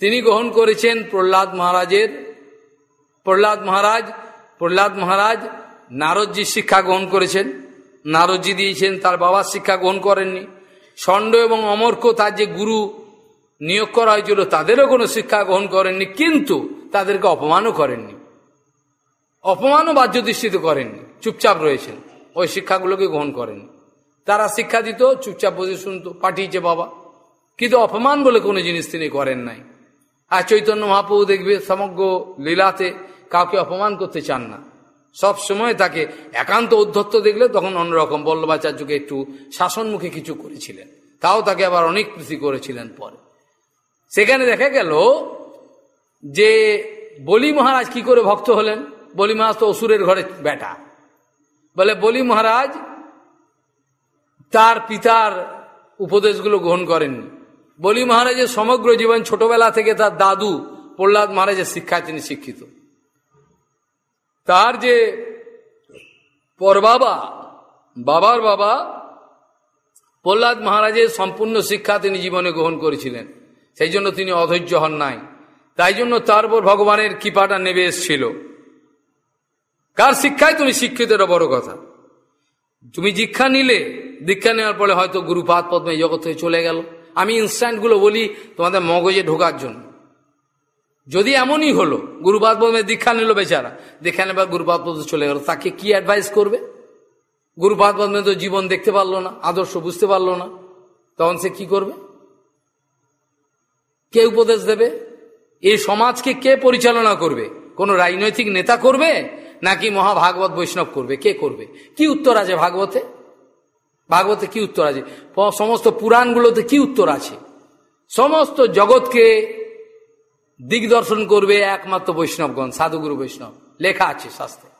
তিনি গ্রহণ করেছেন প্রহ্লাদ মহারাজের, প্রহ্লাদ মহারাজ প্রহ্লাদ মহারাজ নারদজির শিক্ষা গ্রহণ করেছেন। নারদজি দিয়েছেন, তার বাবার শিক্ষা গ্রহণ করেননি। ষণ্ড এবং অমর্ক তার যে গুরু নিয়োগ করা হয়েছিল, তাদেরও কোনো শিক্ষা গ্রহণ করেননি, কিন্তু তাদেরকে অপমানও করেননি। অপমানও বাহ্য দৃষ্টিতে করেননি, চুপচাপ রয়েছেন, ওই শিক্ষাগুলোকে গ্রহণ করেননি। তারা শিক্ষা দিত, চুপচাপ বসে শুনতো, পাঠিয়েছে বাবা। কিন্তু অপমান বলে কোনো জিনিস তিনি করেন নাই। আর চৈতন্য মহাপ্রভু দেখবে সমগ্র লীলাতে কাউকে অপমান করতে চান না। সব সময় তাকে একান্ত উদ্ধত্ত দেখলে তখন অন্যরকম বল্লভাচার্যকে একটু শাসনমুখে কিছু করেছিলেন। তাও তাকে আবার অনেক প্রীতি করেছিলেন পরে। সেখানে দেখা গেল যে বলি মহারাজ কি করে ভক্ত হলেন? বলি মহারাজ তো অসুরের ঘরে বেটা বলে বলি মহারাজ তার পিতার উপদেশগুলো গ্রহণ করেননি বলি মহারাজের সমগ্র জীবন ছোটবেলা থেকে তার দাদু প্রহ্লাদ মহারাজের শিক্ষায় তিনি শিক্ষিত। তার যে পর বাবা, বাবার বাবা, প্রহ্লাদ মহারাজের সম্পূর্ণ শিক্ষা তিনি জীবনে গ্রহণ করেছিলেন। সেই জন্য তিনি অধৈর্য হন নাই। তাই জন্য তার উপর ভগবানের কৃপাটা নেবে এসছিল। কার শিক্ষায় তুমি শিক্ষিত বড় কথা। তুমি দীক্ষা নিলে দীক্ষা নেওয়ার পরে হয়তো গুরুপাদ পদ্মে জগৎ থেকে চলে গেল। আমি ইনস্ট্যান্টগুলো বলি তোমাদের মগজে ঢোকার জন্য। যদি এমনই হলো, গুরুপাদ পদ্মে দীক্ষা নিল বেচারা দীক্ষা নেবার গুরুপাত পদ্ম চলে গেল। তাকে কি অ্যাডভাইস করবে? গুরুপাদ পদ্মে তো জীবন দেখতে পারল না, আদর্শ বুঝতে পারল না। তখন সে কি করবে? কে উপদেশ দেবে? এই সমাজকে কে পরিচালনা করবে? কোনো রাজনৈতিক নেতা করবে? নাকি মহাভাগবত বৈষ্ণব করবে? কে করবে? কি উত্তর আছে ভাগবতে? ভাগবতে কি উত্তর আছে? সমস্ত পুরাণগুলোতে কি উত্তর আছে? সমস্ত জগৎকে দিগদর্শন করবে একমাত্র বৈষ্ণবগণ, সাধুগুরু বৈষ্ণব। লেখা আছে শাস্ত্রে।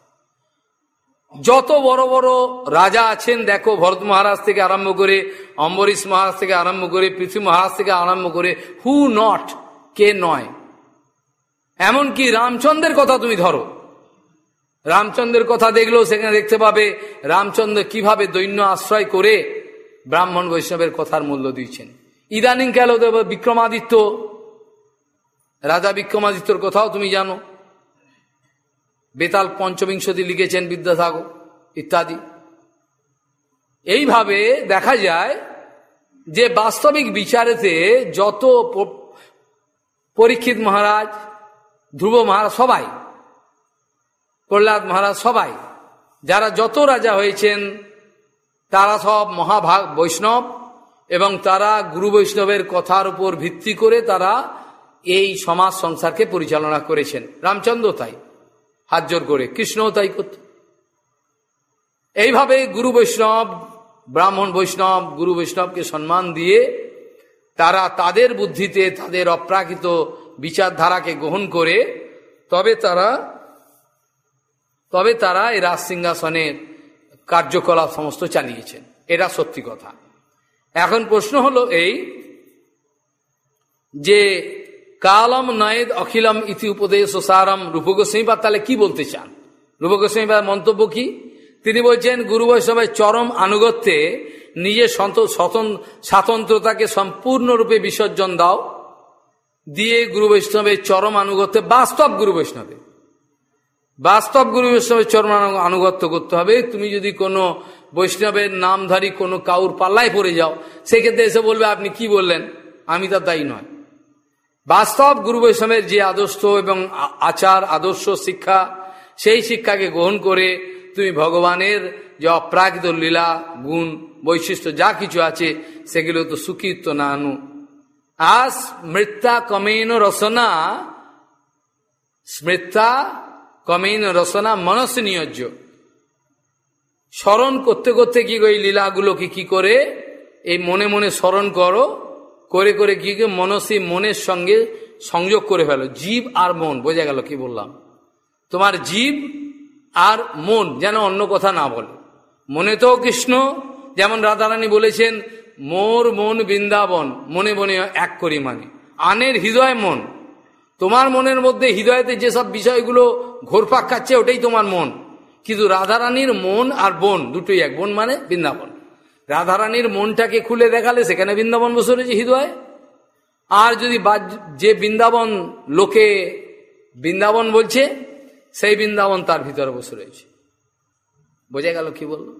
যত বড় বড় রাজা আছেন, দেখো, ভরত মহারাজ থেকে আরম্ভ করে, অম্বরীশ মহারাজ থেকে আরম্ভ করে, পৃথ্বী মহারাজ থেকে আরম্ভ করে হু নট কে নয়। এমনকি রামচন্দ্রের কথা তুমি ধরো। রামচন্দ্রের কথা দেখলেও সেখানে দেখতে পাবে রামচন্দ্র কীভাবে দৈন্য আশ্রয় করে ব্রাহ্মণ বৈষ্ণবের কথার মূল্য দিয়েছেন। ইদানিং দেব বিক্রমাদিত্য? রাজা বিক্রমাদিত্যর কথাও তুমি জানো। বেতাল পঞ্চবিংশতি লিখেছেন বিদ্যাসাগর, ইত্যাদি। এইভাবে দেখা যায় যে বাস্তবিক বিচারেতে যত পরীক্ষিত মহারাজ, ধ্রুব মহারাজ, সবাই প্রহ্লাদ মহারাজ সবাই, যারা যত রাজা হয়েছেন, তারা সব মহাভাগ বৈষ্ণব এবং তারা গুরু বৈষ্ণবের কথার উপর ভিত্তি করে তারা এই সমাজ সংসারকে পরিচালনা করেছেন। রামচন্দ্র তাই, হাত জোর করে, কৃষ্ণও তাই করত। এইভাবে গুরু বৈষ্ণব, ব্রাহ্মণ বৈষ্ণব, গুরু বৈষ্ণবকে সম্মান দিয়ে তারা তাদের বুদ্ধিতে, তাদের অপ্রাকৃত বিচারধারাকে গ্রহণ করে, তবে তারা তবে তারা এই রাজ সিংহাসনের কার্যকলাপ সমস্ত চালিয়েছেন। এটা সত্যি কথা। এখন প্রশ্ন হলো এই যে কালম নয়েদ অখিলম ইতি উপদেশ সারম রূপগোস্বামীবাদ তাহলে কি বলতে চান? রূপগোস্বামীবাদ মন্তব্য কি? তিনি বলছেন, গুরু বৈষ্ণবের চরম আনুগত্যে নিজের স্বাতন্ত্রতাকে সম্পূর্ণরূপে বিসর্জন দাও। দিয়ে গুরু বৈষ্ণবের চরম আনুগত্যে বাস্তব গুরু বৈষ্ণবে বাস্তব গুরু বৈষ্ণবের চরম আনুগত্য করতে হবে। তুমি যদি কোনো বৈষ্ণবের নামধারী কোনো কাউর পাল্লায় পড়ে যাও, সেক্ষেত্রে এসে বলবে, আপনি কি বললেন? আমি তার দায়ী নয়। বাস্তব গুরু বৈষ্ণবের যে আদর্শ এবং আচার, আদর্শ, শিক্ষা, সেই শিক্ষাকে গ্রহণ করে তুমি ভগবানের যে অপ্রাকৃত লীলা, গুণ, বৈশিষ্ট্য যা কিছু আছে, সেগুলো তো সুকীর্ত না আনু। আজ মৃত্যা কমেন রসনা, স্মৃত্যা কমেন রসনা মনস নিয়োজ্য। স্মরণ করতে করতে কি এই লীলাগুলোকে কি করে? এই মনে মনে স্মরণ করো, করে করে কি মনসী মনের সঙ্গে সংযোগ করে ফেলো। জীব আর মন, বোঝা গেল কি বললাম? তোমার জীব আর মন যেন অন্য কথা না বলে। মনে তো কৃষ্ণ, যেমন রাধারানী বলেছেন, মোর মন বৃন্দাবন, মনে মনে এক করি মানে আনের হৃদয় মন। তোমার মনের মধ্যে হৃদয়তে যেসব বিষয়গুলো ঘোরপাক খাচ্ছে, ওটাই তোমার মন। কিন্তু রাধারানীর মন আর বোন, দুটোই এক। বোন মানে বৃন্দাবন। রাধারানীর মনটাকে খুলে দেখালে সেখানে বৃন্দাবন বসে রয়েছে হৃদয়। আর যদি যে বৃন্দাবন লোকে বৃন্দাবন বলছে, সেই বৃন্দাবন তার ভিতরে বসে রয়েছে। বোঝা গেল কি বলল?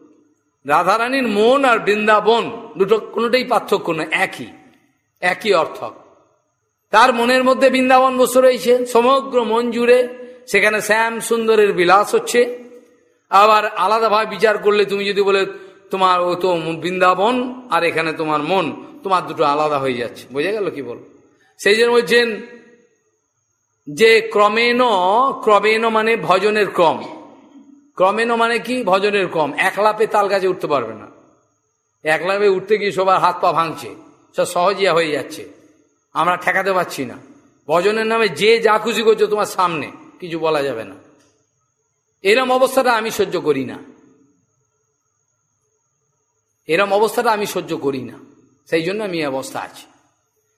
রাধারানীর মন আর বৃন্দাবন দুটো কোনোটাই পার্থক্য নয়, একই। একই অর্থ তার মনের মধ্যে বৃন্দাবন বসে রয়েছে সমগ্র মন জুড়ে। সেখানে শ্যাম সুন্দরের বিলাস হচ্ছে। আবার আলাদাভাবে বিচার করলে তুমি যদি বলে, তোমার ও তো বৃন্দাবন আর এখানে তোমার মন। তোমার দুটো আলাদা হয়ে যাচ্ছে। বোঝা গেল কি বল? সেই জন্য বলছেন যে ক্রমেণ ক্রমেণ মানে ভজনের ক্রম। ক্রমেণ মানে কি? ভজনের ক্রম। একলাপে তাল গাছে উঠতে পারবে না। একলাপে উঠতে গিয়ে সবার হাত পা ভাঙছে। সব সহজিয়া হয়ে যাচ্ছে। আমরা ঠেকাতে পারছি না। ভজনের নামে যে যা খুশি করছ তোমার সামনে, কিছু বলা যাবে না। এরম অবস্থাটা আমি সহ্য করি না। এরম অবস্থাটা আমি সহ্য করি না। সেই জন্য আমি অবস্থা আছি।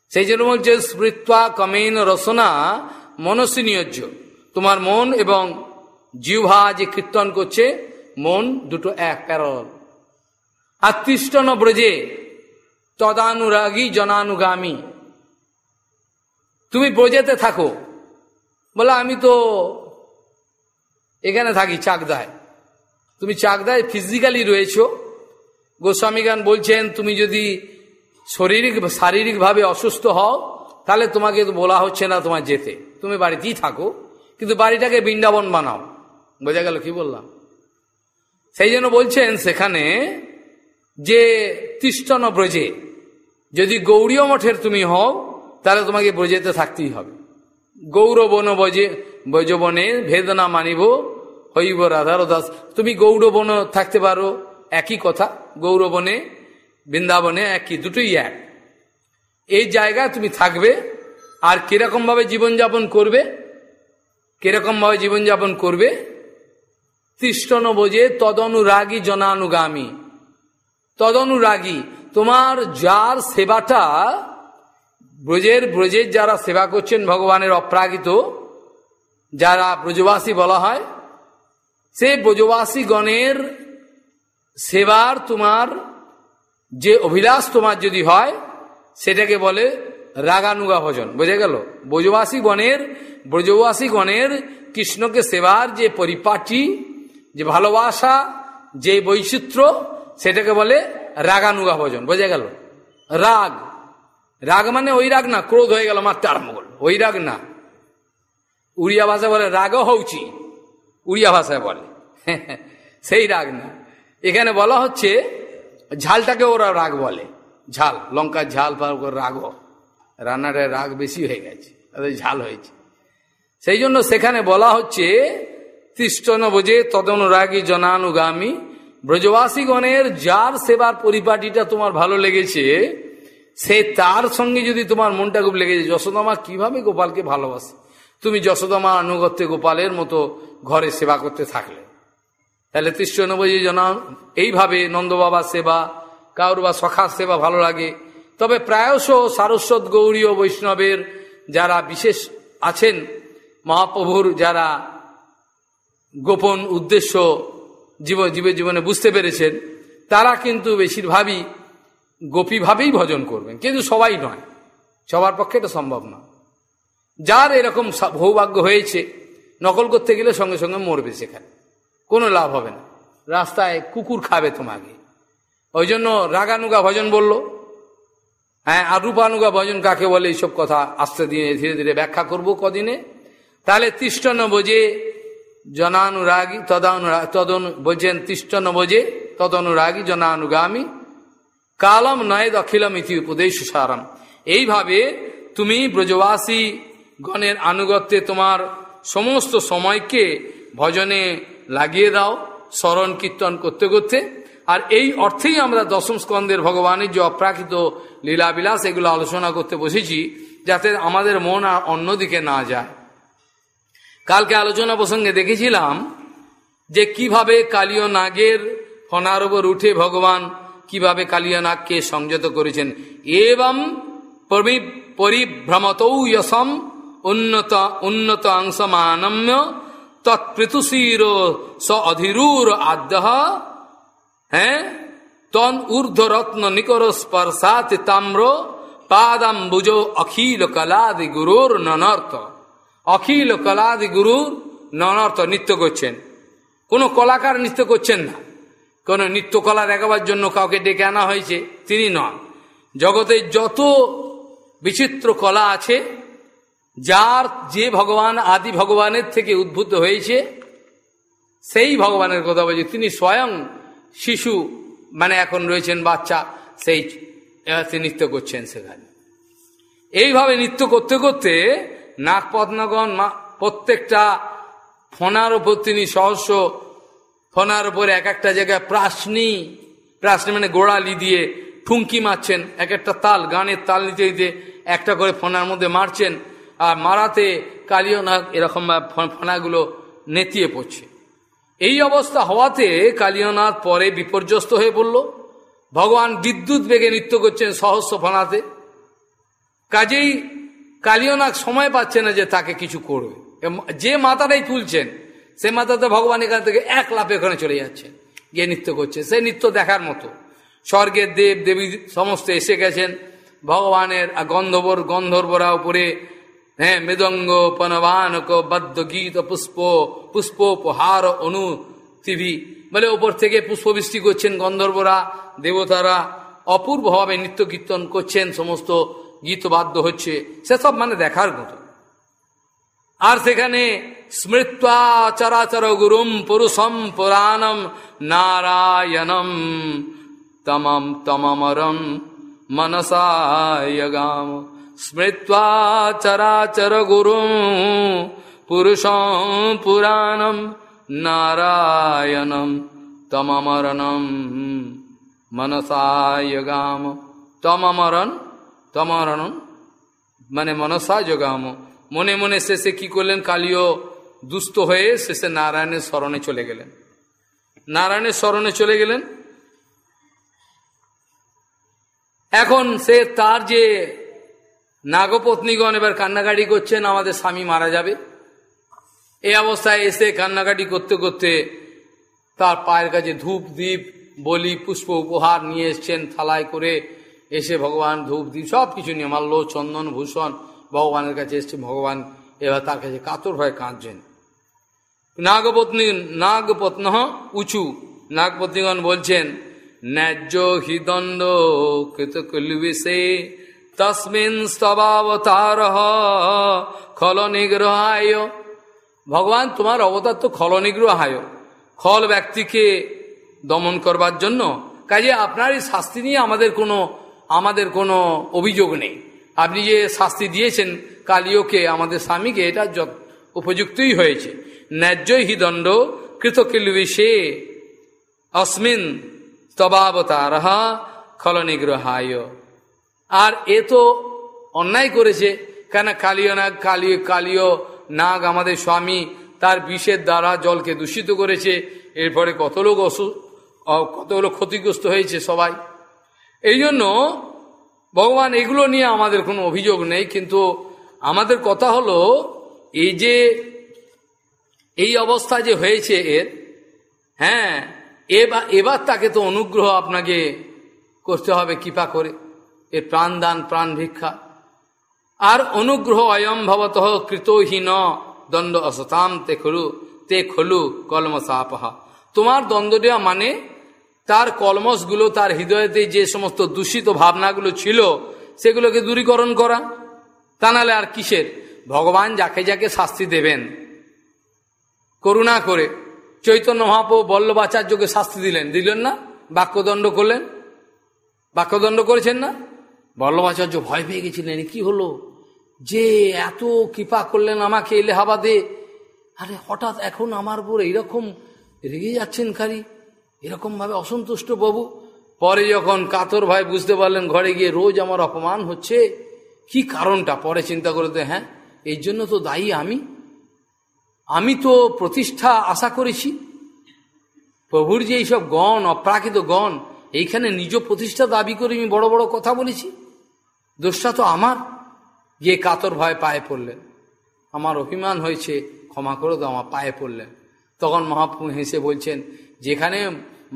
সেই জন্য বলছে, স্মৃত্বা কমেন রসনা মনস্বী নিয়োজ্য। তোমার মন এবং জিহ্বা যে কীর্তন করছে, মন দুটো এক, প্যারল। আর ব্রজে তদানুরাগী জনানুগামী। তুমি ব্রজেতে থাকো। বলে, আমি তো এখানে থাকি, চাকদায়। তুমি চাকদায় ফিজিক্যালি রয়েছ। গোস্বামীগান বলছেন, তুমি যদি শারীরিক, শারীরিকভাবে অসুস্থ হও, তাহলে তোমাকে তো বলা হচ্ছে না তোমার যেতে। তুমি বাড়িতেই থাকো, কিন্তু বাড়িটাকে বৃন্দাবন বানাও। বোঝা গেল কি বললাম? সেই জন্য বলছেন, সেখানে যে তিষ্টন ব্রজে যদি গৌরীয় মঠের তুমি হও তাহলে তোমাকে ব্রজেতে থাকতেই হবে। গৌরবন বজে, বজবনে ভেদনা মানিব, হইব রাধার দাস তুমি গৌরবন থাকতে পারো, একই কথা। গৌরবনে, বৃন্দাবনে একই, দুটোই এক। এই জায়গায় তুমি থাকবে, আর কিরকমভাবে জীবনযাপন করবে, কিরকমভাবে জীবনযাপন করবে? তৃষ্টন বোঝে তদনুরাগী জনানুগামী। তদনুরাগী, তোমার যার সেবাটা ব্রজের ব্রজের যারা সেবা করছেন ভগবানের অপ্রাকৃত, যারা ব্রজবাসী বলা হয়, সে ব্রজবাসী গণের সেবার তোমার, যে অভিলাষ তোমার যদি হয়, সেটাকে বলে রাগানুগা ভজন। বোঝা গেল? ব্রজবাসী গণের ব্রজবাসী গণের কৃষ্ণকে সেবার যে পরিপাটি, যে ভালোবাসা, যে বৈচিত্র্য, সেটাকে বলে রাগানুগা ভজন। বোঝা গেল? রাগ। রাগ মানে ওই রাগ না, ক্রোধ হয়ে গেল মারতে আরম্ভ করল। ওই রাগ না। উড়িয়া ভাষায় বলে রাগ হৌচি উড়িয়া ভাষায় বলে। সেই রাগ না। এখানে বলা হচ্ছে, ঝালটাকে ওরা রাগ বলে। ঝাল, লঙ্কার ঝাল পার করে রাগ রান্নাটা রাগ বেশি হয়ে গেছে, তাদের ঝাল হয়েছে। সেই জন্য সেখানে বলা হচ্ছে তিষ্ঠন বোঝে তদনুরাগী জনানুগামী ব্রজবাসীগণের যার সেবার পরিপাটিটা তোমার ভালো লেগেছে সে তার সঙ্গে যদি তোমার মনটা খুব লেগেছে যশোদামা কীভাবে গোপালকে ভালোবাসে? তুমি যশোদামা আনুগত্যে গোপালের মতো ঘরে সেবা করতে থাকলে। তাহলে তৃষ্ণনবজি জনা এইভাবে নন্দবাবার সেবা, কারোর বা সখার সেবা ভালো লাগে। তবে প্রায়শ সারস্বত গৌরী ও বৈষ্ণবের যারা বিশেষ আছেন, মহাপ্রভুর যারা গোপন উদ্দেশ্য জীব জীবের জীবনে বুঝতে পেরেছেন, তারা কিন্তু বেশিরভাগই গোপীভাবেই ভজন করবেন, কিন্তু সবাই নয়। সবার পক্ষে এটা সম্ভব নয় যার এরকম সৌভাগ্য হয়েছে, নকল করতে গেলে সঙ্গে সঙ্গে মরবে সেখানে। কোনো লাভ হবে না। রাস্তায় কুকুর খাবে তোমাকে। ওই জন্য রাগানুগা ভজন বলল। হ্যাঁ আর রূপানুগা ভজন কাকে বলে এইসব কথা আস্তে দিয়ে ধীরে ধীরে ব্যাখ্যা করব কদিনে। তাহলে তিষ্ঠন বোঝে জনানুরাগী তদানুরাগ তদন বোঝেন তিষ্ঠন বোঝে তদনুরাগী জনানুগামী কালম নয় দখিলম ইতি উপদেশ সারম। এইভাবে তুমি ব্রজবাসী গণের আনুগত্যে তোমার সমস্ত সময়কে ভজনে লাগিয়ে দাও, স্মরণ কীর্তন করতে করতে। আর এই অর্থেই আমরা দশম স্কন্দের ভগবানের যে অপ্রাকৃত লীলাবিলাস, এগুলো আলোচনা করতে বসেছি, যাতে আমাদের মন আর অন্যদিকে না যায়। কালকে আলোচনা প্রসঙ্গে দেখেছিলাম যে কীভাবে কালীয় নাগের ফনার ওপর উঠে ভগবান কীভাবে কালীয় নাগকে সংযত করেছেন? এবং পরিভ্রমতৌ যশম উন্নত উন্নত অংশমানম্য তৎপৃতুশীর স অধীরুর আদ্য হ্যাঁ? তন ঊর্ধ্বরত্ন নিকর স্পর্শাত তাম্র পাদাম্বুজ অখিল কলাদি গুরুর ননর্থ অখিল কলাদি গুরুর ননর্থ নৃত্য করছেন। কোনো কলাকার নৃত্য করছেন না। কোন নৃত্যকলা দেখাবার জন্য কাউকে ডেকে আনা হয়েছে, তিনি নন। জগতে যত বিচিত্র কলা আছে, যার যে ভগবান আদি ভগবানের থেকে উদ্ভূত হয়েছে, সেই ভগবানের কথা বলছি। তিনি স্বয়ং শিশু মানে এখন রয়েছেন বাচ্চা, সেই নৃত্য করছেন সেখানে। এইভাবে নৃত্য করতে করতে নাগপদ্মগণ প্রত্যেকটা ফোনার ওপর তিনি সহস্র ফোনার উপরে এক একটা জায়গায় প্রাসনি প্রাসনি মানে গোড়ালি দিয়ে ঠুঙ্কি মারছেন, এক একটা তাল, গানের তাল নিতে নিতে একটা করে ফোনার মধ্যে মারছেন, আর মারাতে কালীয় নাগ এরকম ফোনাগুলো নেতিয়ে পড়ছে। এই অবস্থা হওয়াতে কালীয়নাথ পরে বিপর্যস্ত হয়ে পড়ল। ভগবান বিদ্যুৎ বেগে নৃত্য করছেন সহস্র ফনাতে। কাজেই কালীয়নাগ সময় পাচ্ছে না যে তাকে কিছু করবে। যে মাথাটাই তুলছেন সে মাথাতে ভগবান এখান থেকে এক লাফে এখানে চলে যাচ্ছে, গিয়ে নৃত্য করছে। সে নৃত্য দেখার মতো। স্বর্গের দেব, দেবী সমস্ত এসে গেছেন। ভগবানের গন্ধর্বর গন্ধর্বরা উপরে হ্যাঁ মৃদঙ্গ, পনবানক বদ্ধ গীত পুষ্প পুষ্প পুষ্পোপহার, অনু তিভি বলে ওপর থেকে পুষ্পবৃষ্টি করছেন গন্ধর্বরা, দেবতারা। অপূর্বভাবে নৃত্য কীর্তন করছেন, সমস্ত গীতবাদ্য হচ্ছে। সেসব মানে দেখার মতো। আর সেখানে স্মৃত্বা চরাচর গুরুম পুরুষম পুরাণম নারায়ণম তমম তমমরম মনসায়গাম স্মৃত্বা চরাচর গুরু পুরুষম পুরাণম নারায়ণম তমমরণম মনসায়গাম তমমরণ তমরণ মানে মনসা যোগাম মনে মনে শেষে কি করলেন? কালীয় দুস্থ হয়ে শেষে নারায়ণের স্মরণে চলে গেলেন। নারায়ণের স্মরণে চলে গেলেন। এখন সে তার যে নাগপত্নীগণ এবার কান্নাকাটি করছেন, আমাদের স্বামী মারা যাবে। এই অবস্থায় এসে কান্নাকাটি করতে করতে তার পায়ের কাছে ধূপ দ্বীপ বলি, পুষ্প উপহার নিয়ে এসছেন, থালায় করে এসে ভগবান ধূপ দ্বীপ সব কিছু নিয়ে মাল্য চন্দন, ভূষণ ভগবানের কাছে এসছে, ভগবান এবার তার কাছে কাতর হয়ে কাঁদছেন। নাগপত্নী নাগপত্ন উঁচু। নাগপত্নীগণ বলছেন, ন্যায্য হৃদণ্ড কৃত কুলবিষে তসমিন স্তবাবতার খল নিগ্রহায় ভগবান, তোমার অবতার তো খল নিগ্রহায় খল ব্যক্তিকে দমন করবার জন্য। কাজে আপনার এই শাস্তি নিয়ে আমাদের কোনো আমাদের কোনো অভিযোগ নেই। আপনি যে শাস্তি দিয়েছেন কালিওকে, আমাদের স্বামীকে, এটা উপযুক্তই হয়েছে। ন্যায্যই হি দণ্ড কৃতকিলবিষে অস্মিন স্তবাবতার খল নিগ্রহায় আর এ তো অন্যায় করেছে কেন কালীয় নাগ কালীয় কালীয় নাগ আমাদের স্বামী, তার বিষের দ্বারা জলকে দূষিত করেছে, এরপরে কত লোক অসু কত লোক ক্ষতিগ্রস্ত হয়েছে সবাই। এই জন্য ভগবান, এগুলো নিয়ে আমাদের কোনো অভিযোগ নেই, কিন্তু আমাদের কথা হলো, এই যে এই অবস্থা যে হয়েছে এর হ্যাঁ এবার এবার তাকে তো অনুগ্রহ আপনাকে করতে হবে কৃপা করে। এর প্রাণ দান, প্রাণ ভিক্ষা। আর অনুগ্রহ অয়ম ভবত কৃতহীন দণ্ড অসতাম, তে খলু তে খলু কলম সাপহা। তোমার দ্বন্দ্ব দেওয়া মানে তার কলমসগুলো, তার হৃদয়তে যে সমস্ত দূষিত ভাবনাগুলো ছিল, সেগুলোকে দূরীকরণ করা। তা নাহলে আর কিসের? ভগবান যাকে যাকে শাস্তি দেবেন। করুণা করে। চৈতন্য মহাপ্রভু বল্লভাচার্যকে শাস্তি দিলেন। দিলেন না? বাক্যদণ্ড করলেন? বাক্যদণ্ড করেছেন না? বল্লভাচার্য ভয় পেয়ে গেছিলেন কি হলো? যে এত কৃপা করলেন আমাকে এলেহাবাদে। আরে হঠাৎ এখন আমার উপর এইরকম রেগে যাচ্ছেন খালি? এরকমভাবে অসন্তুষ্ট বাবু। পরে যখন কাতর ভাই বুঝতে পারলেন ঘরে গিয়ে রোজ আমার অপমান হচ্ছে, কি কারণটা? পরে চিন্তা করতে হ্যাঁ এই জন্য তো দায়ী আমি। আমি তো প্রতিষ্ঠা আশা করেছি। প্রভুর যে এইসব গণ, অপ্রাকৃত গণ, এইখানে নিজ প্রতিষ্ঠা দাবি করে আমি বড় বড় কথা বলেছি। দোষটা তো আমার। গিয়ে কাতর ভয় পায়ে পড়লেন। আমার অভিমান হয়েছে, ক্ষমা করে তো আমার পায়ে পড়লেন। তখন মহাপ্রভু হেসে বলছেন, যেখানে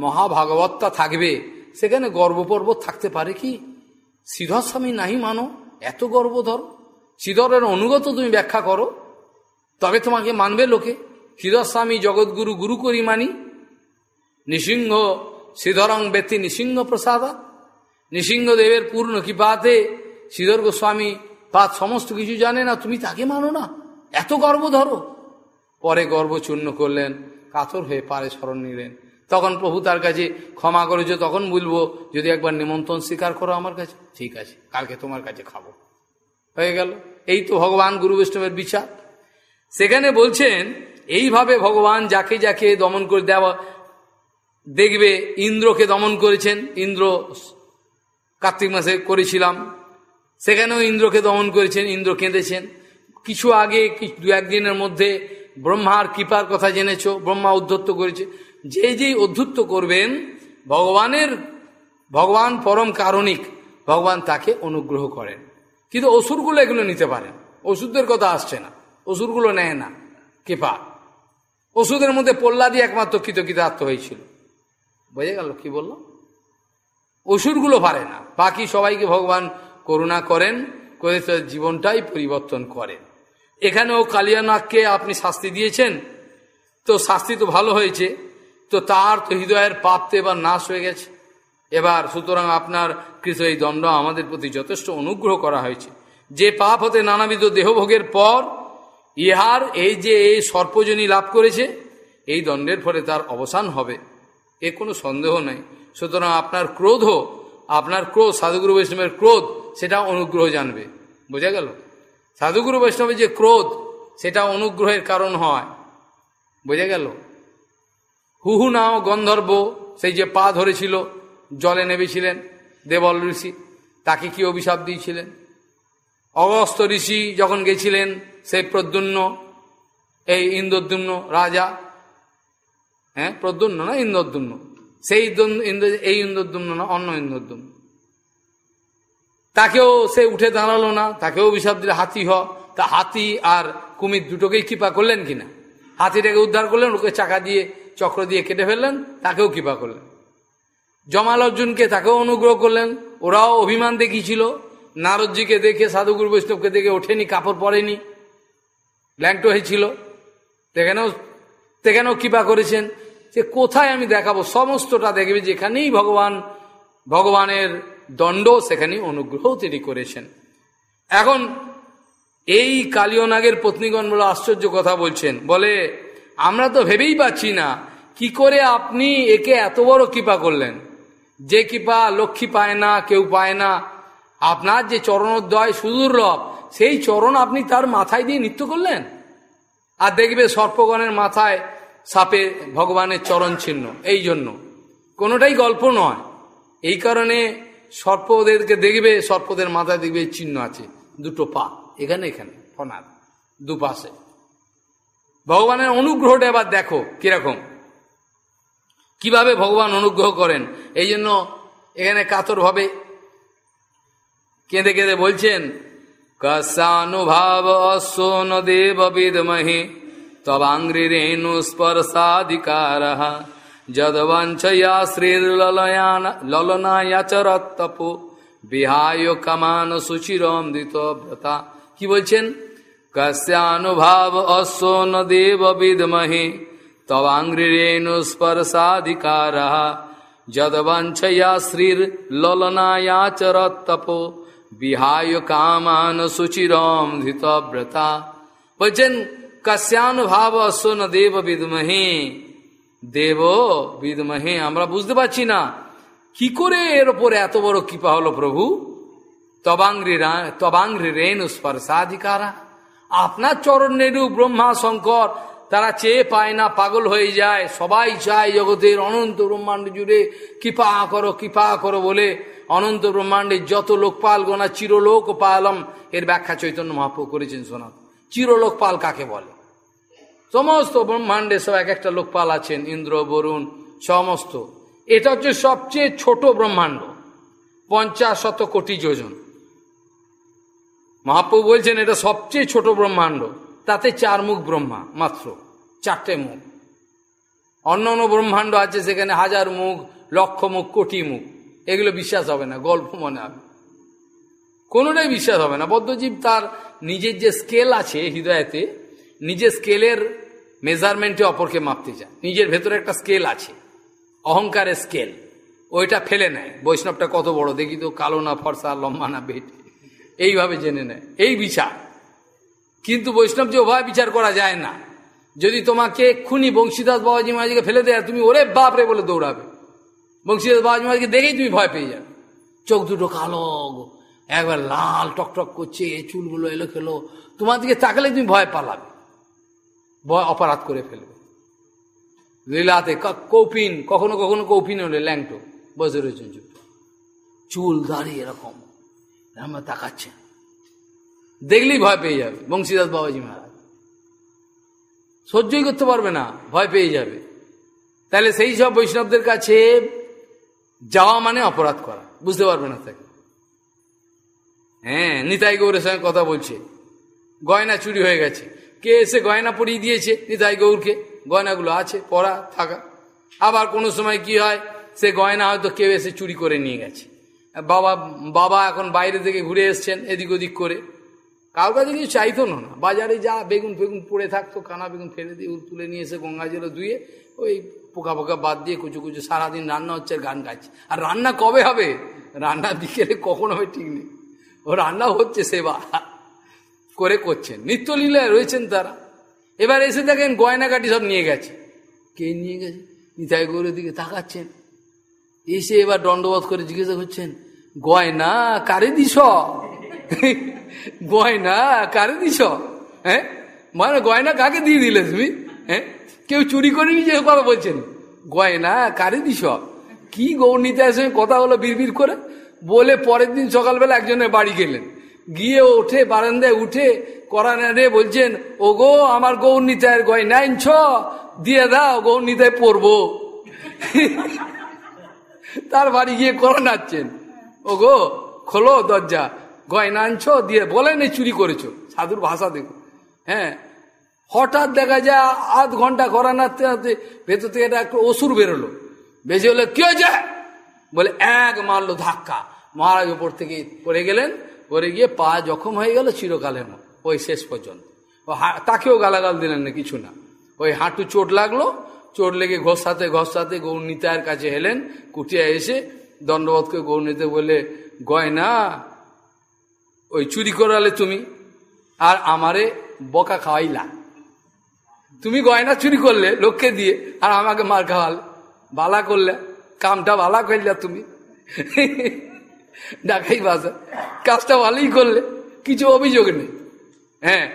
মহাভাগবতটা থাকবে, সেখানে গর্বপর্ব থাকতে পারে কি? শ্রীধর স্বামী নাহি মানো, এত গর্বধর? শ্রীধরের অনুগত তুমি ব্যাখ্যা করো। তবে তোমাকে মানবে লোকে শ্রীধর স্বামী জগৎগুরু গুরু করি মানি। নৃসিংহ শ্রীধরং ব্যক্তি নৃসিংহ প্রসাদা। নৃসিংহদেবের পূর্ণ কৃপাতে শ্রীধর গোস্বামী পাত সমস্ত কিছু জানে না, তুমি তাকে মানো না? এত গর্ব ধরো পরে গর্ব চূর্ণ করলেন, কাতর হয়ে পারে স্মরণ নিলেন। তখন প্রভু তার কাছে ক্ষমা করেছে তখন বলব, যদি একবার নিমন্ত্রণ স্বীকার করো আমার কাছে, ঠিক আছে, কালকে তোমার কাছে খাব। হয়ে গেল। এই তো ভগবান গুরু বৈষ্ণবের বিচার। সেখানে বলছেন, এইভাবে ভগবান যাকে যাকে দমন করে দেওয়া, দেখবে, ইন্দ্রকে দমন করেছেন। ইন্দ্র কার্তিক মাসে করেছিলাম। সেখানেও ইন্দ্রকে দমন করেছেন, ইন্দ্র কেঁদেছেন। কিছু আগে দু একদিনের মধ্যে ব্রহ্মার কৃপার কথা জেনেছ, ব্রহ্মা উদ্ধত্ত করেছে। যে যেই উদ্ধত্ত করবেন, ভগবানের, ভগবান পরম কারণিক, ভগবান তাকে অনুগ্রহ করেন। কিন্তু অসুরগুলো এগুলো নিতে পারেন। ওষুধের কথা আসছে না। অসুরগুলো নেয় না। কৃপা। ওষুধের মধ্যে পল্লাদি একমাত্র কৃতকৃতার্থ হয়েছিল। বোঝা গেল কি বলল? অসুরগুলো পারে না। বাকি সবাইকে ভগবান করুণা করেন, করে জীবনটাই পরিবর্তন করেন। এখানেও কালিয়ানাথকে আপনি শাস্তি দিয়েছেন। তো শাস্তি তো ভালো হয়েছে। তো তার তো হৃদয়ের পাপ তো এবার নাশ হয়ে গেছে। এবার সুতরাং আপনার কৃত এই দণ্ড আমাদের প্রতি যথেষ্ট অনুগ্রহ করা হয়েছে। যে পাপ হতে নানাবিধ দেহভোগের পর, ইহার এই যে এই সর্পজনী লাভ করেছে, এই দণ্ডের ফলে তার অবসান হবে। এ কোনো সন্দেহ নেই। সুতরাং আপনার ক্রোধ আপনার ক্রোধ, সাধুগুরু বৈষ্ণবের ক্রোধ, সেটা অনুগ্রহ জানবে। বোঝা গেল? সাধুগুরু বৈষ্ণবের যে ক্রোধ, সেটা অনুগ্রহের কারণ হয়। বোঝা গেল? হুহু নাও গন্ধর্ব, সেই যে পা ধরেছিল, জলে নেমেছিলেন দেবল ঋষি, তাকে কি অভিশাপ দিয়েছিলেন? অগস্ত ঋষি যখন গেছিলেন, সেই প্রদ্যুন্ন এই ইন্দ্রদ্যুম্ন রাজা হ্যাঁ প্রদ্যুন্ন না ইন্দ্রদ্যুম্ন? সেই ইন্দ্র, এই ইন্দ্রদ্যুম্ন না, অন্য ইন্দ্রদ্যুম্ন। তাকেও সে উঠে দাঁড়াল না, তাকেও অভিশাপ দিলে, হাতি হ, তা হাতি আর কুমির দুটোকেই কৃপা করলেন কিনা? হাতিটাকে উদ্ধার করলেন, ওকে চাকা দিয়ে চক্র দিয়ে কেটে ফেললেন, তাকেও কৃপা করলেন। জমাল অর্জুনকে তাকেও অনুগ্রহ করলেন, ওরাও অভিমান দেখিয়েছিল, নারদজিকে দেখে, সাধুগুরু বৈষ্ণবকে দেখে ওঠেনি, কাপড় পরেনি, ল্যাংটো হয়েছিল। সেখানেও সেখানেও কৃপা করেছেন যে কোথায় আমি দেখাবো, সমস্তটা দেখবে যেখানেই ভগবান, ভগবানের দণ্ড, সেখানেই অনুগ্রহ তিনি করেছেন। এখন এই কালিয়নাগের পত্নীগণ বলে আশ্চর্য কথা বলছেন, বলে, আমরা তো ভেবেই পাচ্ছি না কি করে আপনি একে এত বড় কৃপা করলেন? যে কৃপা লক্ষ্মী পায় না, কেউ পায় না। আপনার যে চরণোদ্দয় সুদূর্লভ সেই চরণ আপনি তার মাথায় দিয়ে নৃত্য করলেন? আর দেখবে সর্পগণের মাথায় সাপে ভগবানের চরণ চিহ্ন এই জন্য। কোনোটাই গল্প নয়। এই কারণে সর্পদেরকে দেখবে, সর্পদের মাথায় দেখবে চিহ্ন আছে। দুটো পা, এখানে এখানে, ফনার, দুপাশে। ভগবানের অনুগ্রহটা এবার দেখো কীরকম। কীভাবে ভগবান অনুগ্রহ করেন? এই জন্য এখানে কাতরভাবে কেঁদে কেঁদে বলছেন, কসানুভাব অশ্বন দেব বিদমহে তবাঙ্গ্রিরেণু স্পর্শাধিকার যদবঞ্চয়া শ্রীর্ললয়ান ললনায়াচরত্তপো, বিহায় কামান সুচিরম ব্রতা। কি বলছেন? কস্যানুভাব অশ্বন দেব বিদমহে শ্রীর ললনায়াচরত্তপো বিহায় কামান সুচিরম ধৃতব্রতা বলছেন কস্যানুভাব অশ্বন দেব বিদমহে দেব বিদমহে আমরা বুঝতে পারছি না। কি করে এর ওপরে এত বড় কৃপা হলো প্রভু? তবাঙ্গ্রি তবাঙ্গ্রি রেণু স্পর্শাধিকারা আপনার চরণ নেরু ব্রহ্মা শঙ্কর তারা চেয়ে পায় না, পাগল হয়ে যায়। সবাই চায় জগতের অনন্ত ব্রহ্মাণ্ড জুড়ে কৃপা করো কৃপা করো বলে। অনন্ত ব্রহ্মাণ্ডের যত লোকপাল গোনা চিরলোক পালম এর ব্যাখ্যা চৈতন্য মহাপ্রু করেছেন শোনা চিরলোকপাল কাকে বলে? সমস্ত ব্রহ্মাণ্ডে সব এক একটা লোকপাল আছেন, ইন্দ্র, বরুণ, সমস্ত। এটা হচ্ছে সবচেয়ে ছোট ব্রহ্মাণ্ড। পঞ্চাশ শত কোটি যোজন। মহাপ্রভু বলছেন, এটা সবচেয়ে ছোট ব্রহ্মাণ্ড। তাতে চার মুখ ব্রহ্মা, মাত্র, চারটে মুখ। অন্য অন্য ব্রহ্মাণ্ড আছে সেখানে হাজার মুখ, লক্ষ মুখ, কোটি মুখ। এগুলো বিশ্বাস হবে না, গল্প মনে হবে। কোনোটাই বিশ্বাস হবে না। বদ্ধজীব তার নিজের যে স্কেল আছে হৃদয়তে, নিজের স্কেলের মেজারমেন্টে অপরকে মাপতে যায় নিজের ভেতরে একটা স্কেল আছে, অহংকারের স্কেল। ওইটা ফেলে নেয়। বৈষ্ণবটা কত বড়, দেখি তো কালো না ফর্সা, লম্বা না বেট। এইভাবে জেনে নেয়। এই বিচার। কিন্তু বৈষ্ণব যে ওভাবে বিচার করা যায় না। যদি তোমাকে এক্ষুনি বংশীদাস বাবাজি মহারাজকে ফেলে দেয় তুমি ওরে বাপ রে বলে দৌড়াবে। বংশীদাস বাবাজি মহারাজকে দেখেই তুমি ভয় পেয়ে যাবে। চোখ দুটো কালো একবার লাল টকটক করছে চুলগুলো এলো খেলো। তোমার দিকে তাকালে তুমি ভয় পালাবে। ভয় অপরাধ করে ফেলবে। লীলাতে কৌপিন, কখনো কখনো কৌপিন হলে ল্যাংটো রয়েছে চুল দাঁড়িয়ে এরকম। আমরা তাকাচ্ছে। দেখলেই ভয় পেয়ে যাবে, বংশীদাস বাবাজি মহারাজ। সহ্যই করতে পারবে না, ভয় পেয়ে যাবে। তাহলে সেই সব বৈষ্ণবদের কাছে যাওয়া মানে অপরাধ করা, বুঝতে পারবে না তাকে। হ্যাঁ নিতাই গৌরের সঙ্গে কথা বলছে। গয়না চুরি হয়ে গেছে। কে এসে গয়না পরিয়ে দিয়েছে নিতাই গৌরকে? গয়নাগুলো আছে, পড়া, থাকা। আবার কোনো সময় কি হয়, সে গয়না হয়তো কেউ এসে চুরি করে নিয়ে গেছে। বাবা বাবা এখন বাইরে থেকে ঘুরে এসছেন, এদিক ওদিক করে। কাছে কিছু চাইতো না বাজারে যা বেগুন ফেগুন পড়ে থাকতো, কানা বেগুন ফেলে দিয়ে তুলে নিয়ে এসে গঙ্গা জলে ধুয়ে ওই পোকা পোকা বাদ দিয়ে কুচু কুচু সারাদিন রান্না হচ্ছে গান গাচ্ছে। আর রান্না কবে হবে? রান্না বিকেলে কখন হবে ঠিক নেই। ও রান্না হচ্ছে সেবা করে করছেন। নিত্যলীলায় রয়েছেন তারা। এবার এসে দেখেন গয়নাকাটি সব নিয়ে গেছে। কে নিয়ে গেছে? নিতাই গৌরের দিকে তাকাচ্ছেন। এসে এবার দণ্ডবোধ করে জিজ্ঞাসা করছেন, গয়না কারে দিস? গয়না কারে দিস হ্যাঁ মানে গয়না কাকে দিয়ে দিলে তুমি? হ্যাঁ কেউ চুরি করে যে কথা বলছেন। গয়না কারে দিস কি গৌর নিতাইয়ের সঙ্গে কথা হলো বিড়বিড় করে। বলে পরের দিন সকালবেলা একজনের বাড়ি গেলেন। গিয়ে ওঠে, বারান্দায় উঠে করানে বলছেন ও গো আমার গৌর নিতায়ের গয়না ছ দিয়ে দাও গৌর নিতায় পরবো। তার বাড়ি গিয়ে করা নাচ্ছেন ও গো খোলো দরজা। গয়না আনছ দিয়ে বলেন চুরি করেছ। সাধুর ভাষা দেখো। হ্যাঁ হঠাৎ দেখা যায় আধ ঘণ্টা করা নাড়তে নাড়তে ভেতর থেকে একটা অসুর বেরোলো। বেশি হলে কি হয়েছে? বলে, এক মারলো ধাক্কা। মহারাজ ওপর থেকে পড়ে গেলেন পরে গিয়ে পা জখম হয়ে গেল চিরকালের ওই শেষ পর্যন্ত। ও তাকেও গালাগাল দিলেন না, কিছু না। ওই হাঁটু চোট লাগল, চোট লেগে ঘষাতে ঘষাতে গৌরনীতায়ের কাছে এলেন কুটিয়া এসে দণ্ডবোধকে গৌরনীতে বলে, গয়না ওই চুরি করালে তুমি আর আমারে বকা খাওয়াইলা। তুমি গয়না চুরি করলে লোককে দিয়ে আর আমাকে মার খাওয়ালে। বালা করলে, কামটা বালা করলে তুমি। ডাকাই বাসা কাজটা ভালোই করলে, কিছু অভিযোগ নেই। হ্যাঁ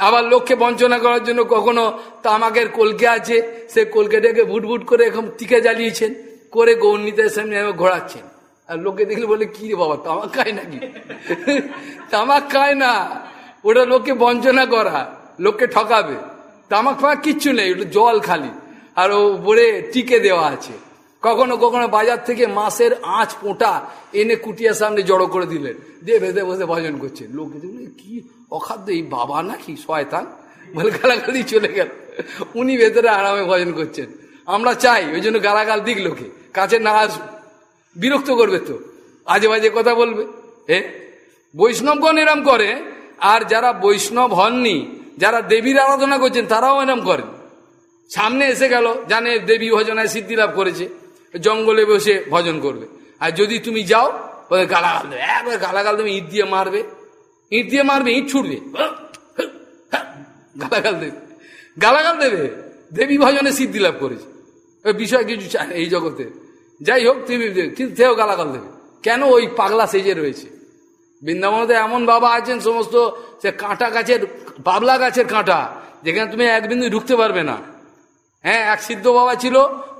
আবার লোককে বঞ্চনা করার জন্য কখনো তামাকের কলকে আছে, সে কলকেটাকে ভুট করে এখন টিকে জ্বালিয়েছেন, করে গৌরনীতের সামনে ঘোরাচ্ছেন। আর লোকে দেখলে বলে, কি রে বাবা তামাক খায় নাকি? তামাক খায় না। ওটা লোককে বঞ্চনা করা, লোককে ঠকাবে। তামাক ফামাক কিচ্ছু নেই, ওটা জল খালি। আর ও উপরে টিকে দেওয়া আছে। কখনো কখনো বাজার থেকে মাছের আঁচ, পোঁটা এনে কুটিয়ার সামনে জড়ো করে দিলেন। দিয়ে ভেতরে বসে ভজন করছেন লোক কি অখাদ্য, এই বাবা নাকি? শয়তান? বলে গালাগালি চলে গেল। উনি ভেতরে আরামে ভজন করছেন। আমরা চাই। ওই জন্য গালাগাল দিক লোকে। কাছে না আসুক। বিরক্ত করবে তো। আজে বাজে কথা বলবে হ্যাঁ বৈষ্ণবগণ এরম করে, আর যারা বৈষ্ণব হননি, যারা দেবীর আরাধনা করছেন, তারাও এরম করেন। সামনে এসে গেল, জানে দেবী ভজনায় সিদ্ধি লাভ করেছে, জঙ্গলে বসে ভজন করবে। আর যদি তুমি যাও, ওদের গালাগাল দেবে, একবার গালাগাল দেবে, ইট দিয়ে মারবে। ইট দিয়ে মারবে, ইট ছুটবে, গালাগাল দেবে গালাগাল দেবে। দেবী ভজনে সিদ্ধি লাভ করেছে। বিষয় কিছু চায় এই জগতে। যাই হোক তুমি কিন্তু তেও গালাগাল দেবে। কেন ওই পাগলা সেজে রয়েছে? বৃন্দাবনতে এমন বাবা আছেন, সমস্ত সে কাঁটা গাছের, বাবলা গাছের কাঁটা, যেখানে তুমি এক বিন্দু ঢুকতে পারবে না। হ্যাঁ এক সিদ্ধ বাবা ছিল,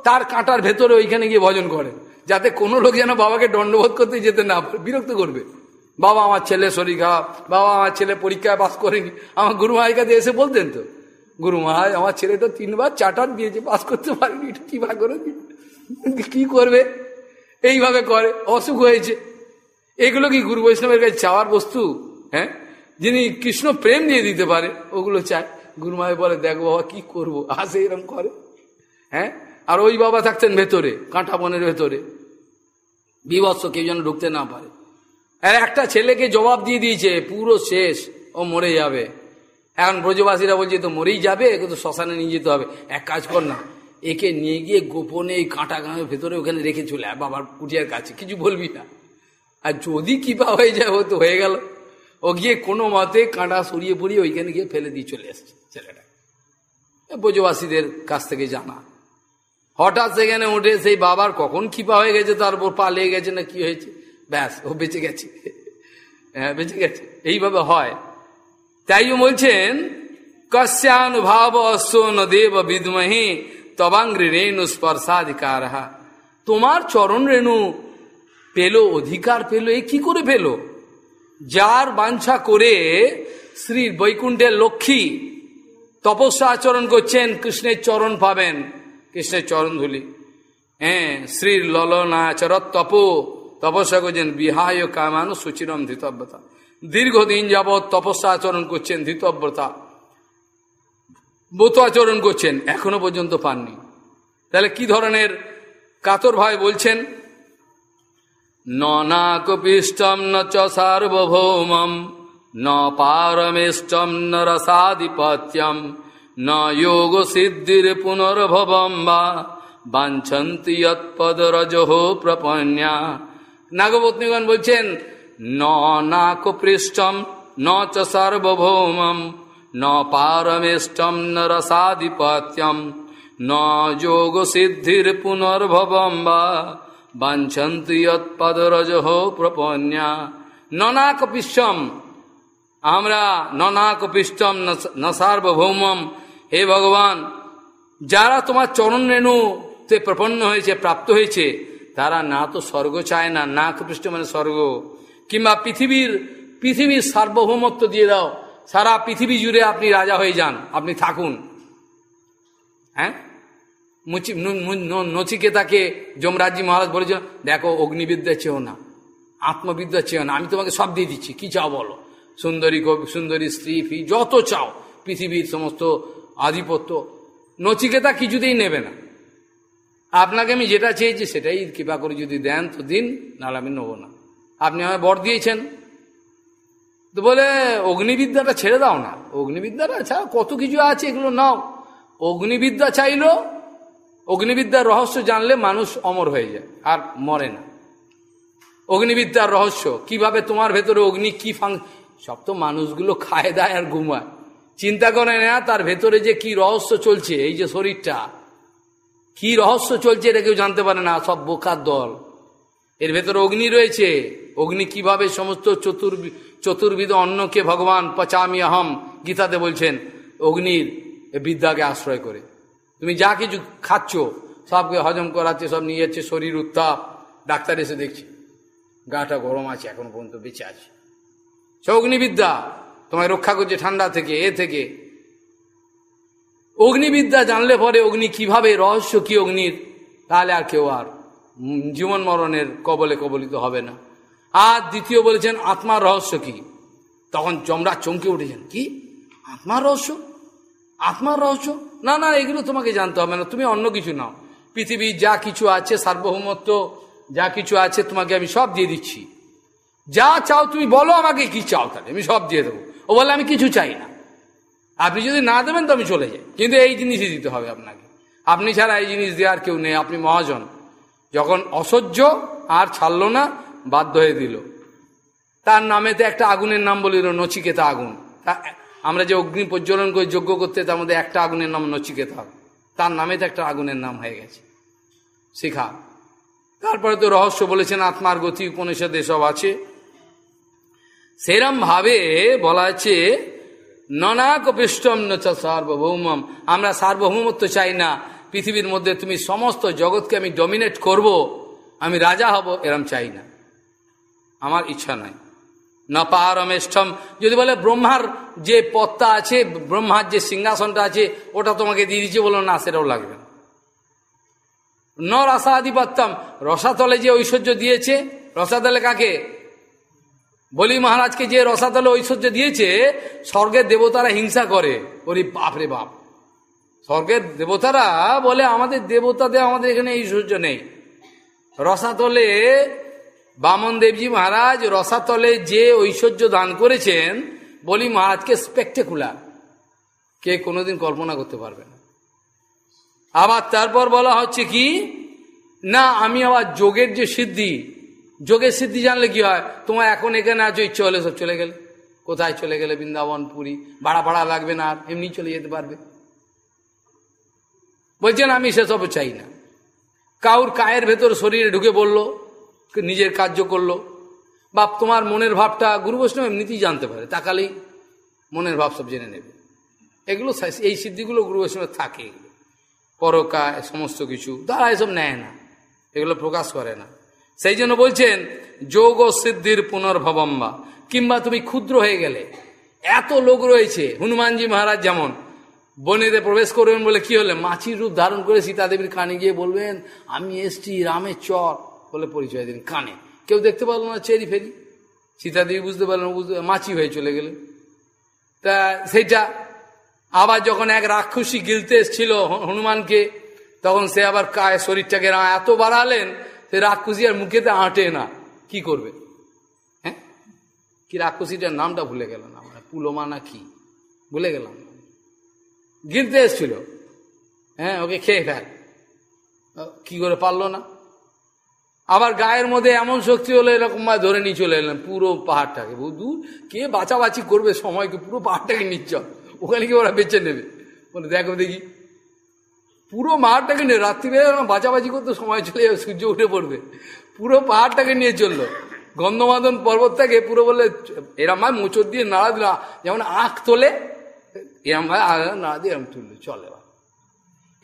তার কাঁটার ভেতরে ওইখানে গিয়ে ভজন করে, যাতে কোনো লোক যেন বাবাকে দণ্ডবোধ করতে যেতে না বিরক্ত করবে। বাবা আমার ছেলে শরীর খারাপ বাবা আমার ছেলে পরীক্ষায় পাস করেনি, আমার গুরু মায়ের কাছে এসে বলতেন তো, গুরু মহারাজ, আমার ছেলে তো তিনবার চাটার দিয়েছে পাস করতে পারেনি, এটা কি ভাগ করে কি করবে? এইভাবে করে, অসুখ হয়েছে। এগুলো কি গুরু বৈষ্ণবের কাছে চাওয়ার বস্তু? হ্যাঁ? যিনি কৃষ্ণ প্রেম দিয়ে দিতে পারে, ওগুলো চায়। গুরুমায় বলে, দেখো বাবা, কি করব? আসে এরম করে। হ্যাঁ? আর ওই বাবা থাকতেন ভেতরে, কাঁটা বনের ভেতরে। বিভৎস, কেউ যেন ঢুকতে না পারে। আর একটা ছেলেকে জবাব দিয়ে দিয়েছে, পুরো শেষ, ও মরে যাবে। এখন ব্রজবাসীরা বলছে, তো মরেই যাবে তো শ্মশানে নিয়ে যেতে হবে। এক কাজ কর না। একে নিয়ে গিয়ে গোপনে এই কাঁটা গাঁয়ের ভেতরে ওখানে রেখে চলে আয়, বাবার কুটিয়ার কাছে। কিছু বলবি না। আর যদি কিপা হয়ে যায়, ও তো হয়ে গেল। ও গিয়ে কোনো মতে কাঁটা সরিয়ে পড়িয়ে ওইখানে গিয়ে ফেলে দিয়ে চলে এসছে ছেলেটা। ব্রজবাসীদের কাছ থেকে জানা। হঠাৎ সেখানে উঠে সেই বাবার কখন খিপা হয়ে গেছে, তার উপর পা লেগে গেছে না কি হয়েছে? ব্যাস, ও বেঁচে গেছে। হ্যাঁ বেঁচে গেছে। এইভাবে হয়। তাই বলছেন কশ্যানুভাব অশ্বন দেব বিদমহি। তবাঙ্গ্রি রেণু স্পর্শাধিকার। তোমার চরণ রেণু পেল, অধিকার পেল, এ কি করে পেল? যার বাঞ্ছা করে শ্রী বৈকুণ্ঠের লক্ষ্মী তপস্যা আচরণ করছেন, কৃষ্ণের চরণ পাবেন, কৃষ্ণের চরণ ধুলি। হ্যাঁ শ্রীর ললনাচরত তপ, তপস্যা করছেন, বিহায় কামানু সুচিরম ধৃতব্যতা দীর্ঘদিন যাবৎ তপস্যা আচরণ করছেন ধৃতব্যতা বোত আচরণ করছেন, এখনও পর্যন্ত পাননি। তাহলে কি ধরনের কাতর ভাই বলছেন? নাকপিষ্টম ন চ সার্বভৌমম, ন পারমেষ্টম ন রসাধিপত্যম, ন যোগ সিদ্ধির পুনর্ভবম বা বাঞ্ছন্তি যৎপদরজহ প্রপন্যা। নাগপত্নীগণ বলছেন ন নাকপৃষ্টম ন চ সার্বভৌমম ন পারমেষ্টম ন রসাধিপত্যম ন যোগ সিদ্ধির পুনর্ভবম বা বাঞ্ছন্তি প্রপন্যা ননাক পিষ্টম আমরা ননাক পিষ্টম ন সার্বভৌমম হে ভগবান, যারা তোমার চরণ রেণুতে প্রপন্ন হয়েছে, প্রাপ্ত হয়েছে, তারা না তো স্বর্গ চায় না নাক পৃষ্ঠ মানে স্বর্গ। কিংবা পৃথিবীর পৃথিবীর সার্বভৌমত্ব দিয়ে দাও সারা পৃথিবী জুড়ে আপনি রাজা হয়ে যান, আপনি থাকুন। হ্যাঁ? নচিকেতাকে যমরাজ্যী মহারাজ বলেছিল দেখো, অগ্নিবিদ্যা চেয়েও না, আত্মবিদ্যা চেয়েও না, আমি তোমাকে সব দিয়ে দিচ্ছি, কি চাও বলো? সুন্দরী কবি, সুন্দরী স্ত্রী, ফি, যত চাও, পৃথিবীর সমস্ত আধিপত্য, নচিকেতা কিছুতেই নেবে না। আপনাকে আমি যেটা চেয়েছি সেটাই কৃপা করে যদি দেন, তো দিন, নাহলে আমি নেব না। আপনি আমায় বর দিয়েছেন তো বলে, অগ্নিবিদ্যাটা ছেড়ে দাও না। অগ্নিবিদ্যাটা ছাড়া কত কিছু আছে এগুলো নাও। অগ্নিবিদ্যা চাইলো, অগ্নিবিদ্যার রহস্য জানলে মানুষ অমর হয়ে যায়, আর মরে না। অগ্নিবিদ্যার রহস্য, কীভাবে তোমার ভেতরে অগ্নি কি ফাং, সব তো মানুষগুলো খায়, দায় আর ঘুমায়। চিন্তা করে না তার ভেতরে যে কি রহস্য চলছে, এই যে শরীরটা। কি রহস্য চলছে এটা কেউ জানতে পারে না, সব বোকার দল। এর ভেতরে অগ্নি রয়েছে। অগ্নি কীভাবে সমস্ত চতুর চতুর্বিধ অন্নকে ভগবান পচামি আহম গীতাতে বলছেন, অগ্নির বিদ্যাকে আশ্রয় করে। তুমি যা কিছু খাচ্ছ, সবকে হজম করাচ্ছে, সব নিয়ে যাচ্ছে, শরীর উত্তাপ। ডাক্তার এসে দেখছে, গাটা গরম আছে, এখন পর্যন্ত বেঁচে আছে। সে অগ্নিবিদ্যা তোমায় রক্ষা করছে ঠান্ডা থেকে, এ থেকে। অগ্নিবিদ্যা জানলে পরে অগ্নি কীভাবে, রহস্য কি অগ্নির? তাহলে আর কেউ আর জীবন মরণের কবলে কবলিত হবে না। আর দ্বিতীয় বলেছেন, আত্মার রহস্য কি? তখন চমড়া চমকে উঠেছেন, কি? আত্মার রহস্য? আত্মার রহস্য? না না, এগুলো তোমাকে জানতে হবে না, তুমি অন্য কিছু নাও। পৃথিবীর যা কিছু আছে, সার্বভৌমত্ব, যা কিছু আছে, তোমাকে আমি সব দিয়ে দিচ্ছি। যা চাও তুমি বলো আমাকে কি চাও তাহলে, আমি সব দিয়ে দেবো। ও বলে আমি কিছু চাই না। আপনি যদি না দেবেন, তো আমি চলে যাই। কিন্তু এই জিনিসই দিতে হবে আপনাকে। আপনি ছাড়া এই জিনিস দেওয়ার কেউ নেই, আপনি মহাজন। যখন অসহ্য আর ছাড়লো না বাধ্য হয়ে দিল। তার নামেতে একটা আগুনের নাম বলিল, নচিকেতা আগুন। আমরা যে অগ্নি প্রজ্বলন করে যজ্ঞ করতে, তার মধ্যে একটা আগুনের নাম নচিকেতা। তার নামেতে একটা আগুনের নাম হয়ে গেছে। শিখা। তারপরে তো রহস্য বলেছেন, আত্মার গতি উপনিষদে সব আছে। সেরম ভাবে বলা আছে ননাক পৃষ্ঠম নচ সার্বভৌমম। আমরা সার্বভৌমত্ব চাই না। পৃথিবীর মধ্যে তুমি সমস্ত জগৎকে আমি ডমিনেট করব। আমি রাজা হব, এরম চাই না। আমার ইচ্ছা নাই। না পারমেষ্ঠম যদি বলে, ব্রহ্মার যে পত্তা আছে, ব্রহ্মার যে সিংহাসনটা আছে, ওটা তোমাকে দিয়ে দিচ্ছে বলো, না, সেটাও লাগবে ন। রসাধিপত্যম রসাতলে যে ঐশ্বর্য দিয়েছে, রসাতলে কাকে? বলি মহারাজকে, যে রসাতলে ঐশ্বর্য দিয়েছে, স্বর্গের দেবতারা হিংসা করে। ওরে বাপ রে বাপ! স্বর্গের দেবতারা বলে, আমাদের দেবতাদের, আমাদের এখানে ঐশ্বর্য নেই। রসাতলে বামন দেবজি মহারাজ রসাতলে যে ঐশ্বর্য দান করেছেন, বলি মহারাজকে স্পেকটেকুলার কে কোনোদিন কল্পনা করতে পারবে না। আবার তারপর বলা হচ্ছে কি, না, আমি আবার যোগের যে সিদ্ধি, যোগের সিদ্ধি জানলে কি হয়? তোমার এখন এখানে আছো, ইচ্ছে হলে সব চলে গেলে। কোথায় চলে গেলে বৃন্দাবন, পুরী? ভাড়া ভাড়া লাগবে না, এমনি চলে যেতে পারবে। বলছেন, আমি সেসব চাই না। কাউর কায়ের ভেতর শরীরে ঢুকে বলল নিজের কার্য করল। বা তোমার মনের ভাবটা গুরু বৈষ্ণব এমনিতেই জানতে পারে, তাকালেই মনের ভাব সব জেনে নেবে। এগুলো এই সিদ্ধিগুলো গুরু বৈষ্ণবের থাকে পরকা সমস্ত কিছু তারা এসব নেয় না, এগুলো প্রকাশ করে না। সেই জন্য বলছেন, যোগ সিদ্ধির পুনর্ভবম্বা, কিংবা তুমি ক্ষুদ্র হয়ে গেলে, এত লোক রয়েছে, হনুমানজি মহারাজ যেমন, বনেতে প্রবেশ করবেন বলে কি হলে, মাছির রূপ ধারণ করে সীতাদেবীর কানে গিয়ে বলবেন, আমি এসছি রামের চর বলে পরিচয় দিন কানে। কেউ দেখতে পারল না চেরি ফেরি। সীতাদেবী বুঝতে পারল না বুঝতে মাছি হয়ে চলে গেলেন। তা সেইটা আবার যখন এক রাক্ষসী গিলতে এসছিল হনুমানকে, তখন সে আবার কায় শরীরটাকে এত বাড়ালেন সে রাক্ষসী আর মুখেতে আঁটে না। কি করবে? হ্যাঁ? কি রাক্ষসীটার নামটা ভুলে গেল না মানে পুলোমা না কি? ভুলে গেলাম। গিলতে এসছিল। হ্যাঁ ওকে খেয়ে ফেল। কি করে পারল না? আবার গায়ের মধ্যে এমন শক্তি হলো, এরকম ভাবে ধরে নিয়ে চলে এলেন, পুরো পাহাড়টাকে। দূর, কে বাঁচাবাচি করবে সময়কে, পুরো পাহাড়টাকে নিচ্ছ ওখানে কি ওরা বেঁচে নেবে। বলে, দেখো, দেখি। পুরো পাহাড়টাকে নিয়ে, রাত্রিবেলা বাঁচাবাচি করতে সময় চলে যাবে, সূর্য উঠে পড়বে। পুরো পাহাড়টাকে নিয়ে চলল। গন্ধমাদন পর্বতটাকে পুরো বললে এরম ভাই মোচর দিয়ে নাড়া দিল, যেমন আখ তোলে, এরম ভাই নাড়া দিয়ে এরম তুললো। চলে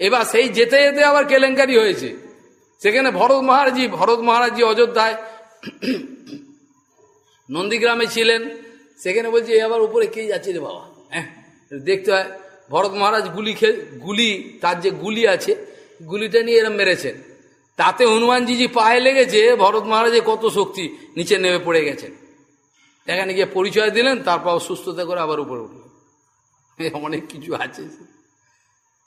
এবার সেই যেতে যেতে আবার কেলেঙ্কারি হয়েছে। সেখানে ভরত মহারাজি ভরত মহারাজি অযোধ্যায় নন্দীগ্রামে ছিলেন। সেখানে বলছে আবার উপরে কে যাচ্ছে রে বাবা? হ্যাঁ দেখতে হয়, ভরত মহারাজ গুলি খে গুলি, তার যে গুলি আছে, গুলিটা নিয়ে এরম মেরেছেন তাতে হনুমানজি জি পায়ে লেগেছে, ভরত মহারাজের কত শক্তি নিচে নেমে পড়ে গেছেন এখানে গিয়ে পরিচয় দিলেন, তারপর সুস্থতা করে আবার উপরে উঠলেন। অনেক কিছু আছে।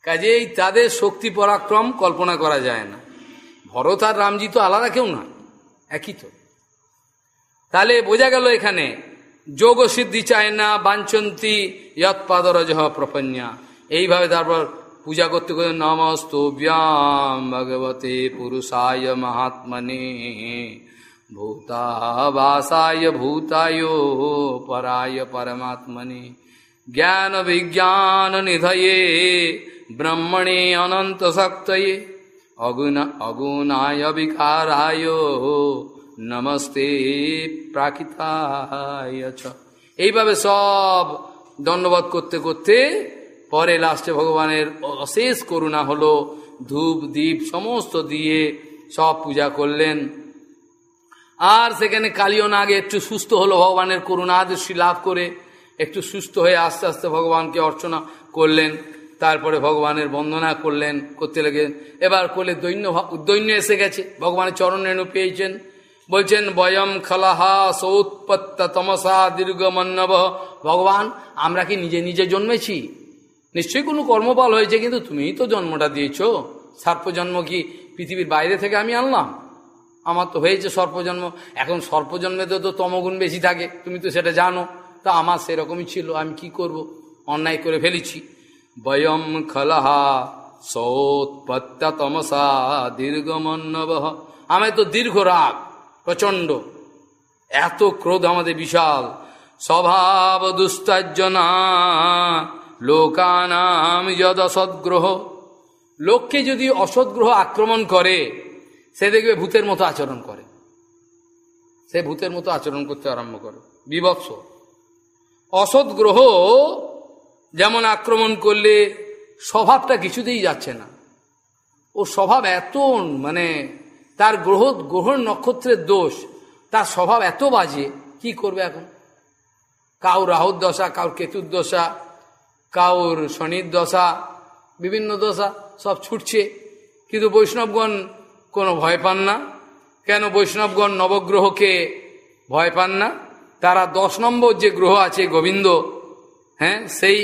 কাজেই তাদের শক্তি পরাক্রম কল্পনা করা যায় না। ভরত আর রামজি তো আলাদা কেউ না, একই তো। তাহলে বোঝা গেল এখানে, যোগ সিদ্ধি চায় না বাঞ্চন্তি ইয়ৎপাদরজ প্রপন্যা। এইভাবে তারপর পূজা করতে করতে নমস্তব্যাম ভগবতে পুরুষায় মহাত্মনে। ভূতাবাসায় ভূতায় পরায় পরমাত্মনে। জ্ঞান বিজ্ঞান নিধয়ে ব্রহ্মণে অনন্ত শক্তয়ে। অগুণ অগুণায় বিকারায় নমস্তে প্রাকৃতায় এইভাবে সব দণ্ডবোধ করতে করতে পরে লাস্টে ভগবানের অশেষ করুণা হলো, ধূপ দ্বীপ সমস্ত দিয়ে সব পূজা করলেন। আর সেখানে কালীয় নাগে একটু সুস্থ হলো ভগবানের করুণা দৃষ্টি লাভ করে, একটু সুস্থ হয়ে আস্তে আস্তে ভগবানকে অর্চনা করলেন। তারপরে ভগবানের বন্দনা করলেন, করতে লেগেন এবার করলে দৈন্য দৈন্য এসে গেছে। ভগবানের চরণ রেণু পেয়েছেন। বলছেন, বয়ম খলাহা সৌৎপত্তা তমসা দীর্ঘমন্নব। ভগবান, আমরা কি নিজে নিজে জন্মেছি? নিশ্চয়ই কোনো কর্মপাল হয়েছে, কিন্তু তুমিই তো জন্মটা দিয়েছ। সর্পজন্ম কি পৃথিবীর বাইরে থেকে আমি আনলাম? আমার তো হয়েছে সর্পজন্ম। এখন সর্পজন্মে তো তমগুণ বেশি থাকে। তুমি তো সেটা জানো। তা আমার সেরকমই ছিল। আমি কি করব? অন্যায় করে ফেলেছি। বয়ম খলাহা সৌৎপত্তা তমসা দীর্ঘমন্নব আমি তো দীর্ঘ রাগ, প্রচণ্ড। এত ক্রোধ আমাদের বিশাল। স্বভাব দুস্তার্জনা লোকানাম যদ অসদ্গ্রহ লোককে যদি অসদ্গ্রহ আক্রমণ করে, সে দেখবে ভূতের মতো আচরণ করে। সে ভূতের মতো আচরণ করতে আরম্ভ করে। বিভৎস। অসৎ গ্রহ যেমন আক্রমণ করলে স্বভাবটা কিছুতেই যাচ্ছে না। ও স্বভাব এত মানে তার গ্রহ গ্রহ নক্ষত্রের দোষ, তার স্বভাব এত বাজে, কি করবে এখন? কাউ রাহুর দশা, কাউর কেতুর দশা, কাউর শনির দশা, বিভিন্ন দশা সব ছুটছে। কিন্তু বৈষ্ণবগণ কোনো ভয় পান না। কেন বৈষ্ণবগণ নবগ্রহকে ভয় পান না? তারা দশ নম্বর যে গ্রহ আছে গোবিন্দ হ্যাঁ সেই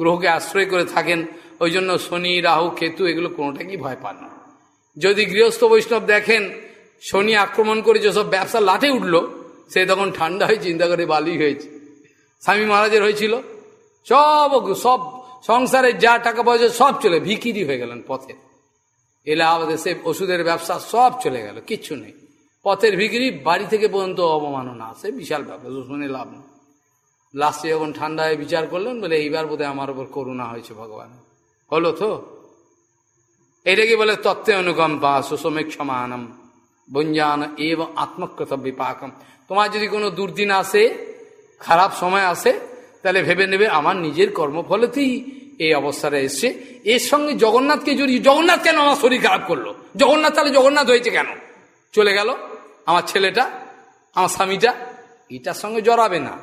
গ্রহকে আশ্রয় করে থাকেন। ওই জন্য শনি, রাহু, কেতু এগুলো কোনোটাকেই ভয় পান না। যদি গৃহস্থ বৈষ্ণব দেখেন, শনি আক্রমণ করে যেসব ব্যবসা লাঠে উঠল, সে তখন ঠান্ডা হয়ে চিন্তা করে বালি হয়েছে। স্বামী মহারাজের হয়েছিল। সব সব সংসারের যা টাকা পয়সা সব চলে ভিকিরি হয়ে গেলেন পথে। এলাহাবাদে সে ওষুধের ব্যবসা সব চলে গেল, কিচ্ছু নেই। পথের ভিকিরি বাড়ি থেকে পর্যন্ত অবমাননা, সে বিশাল ব্যাপার, শুনে লাভ নেই। লাস্টে যখন ঠান্ডায় বিচার করলেন, বলে এইবার বোধহয় আমার উপর করুণা হয়েছে ভগবান। হলো তো? এটাকে বলে? তত্ত্বে অনুকম্পা সুষমিক সমানম, বঞ্জান এবং আত্মকৃত বিপাকম তোমার যদি কোনো দুর্দিন আসে, খারাপ সময় আসে, তাহলে ভেবে নেবে আমার নিজের কর্মফলেতেই এই অবস্থাটা এসছে। এর সঙ্গে জগন্নাথকে জড়িয়ে জগন্নাথ কেন আমার শরীর খারাপ করল? জগন্নাথ তাহলে জগন্নাথ হয়েছে কেন? চলে গেল আমার ছেলেটা, আমার স্বামীটা, এটার সঙ্গে জড়াবে না।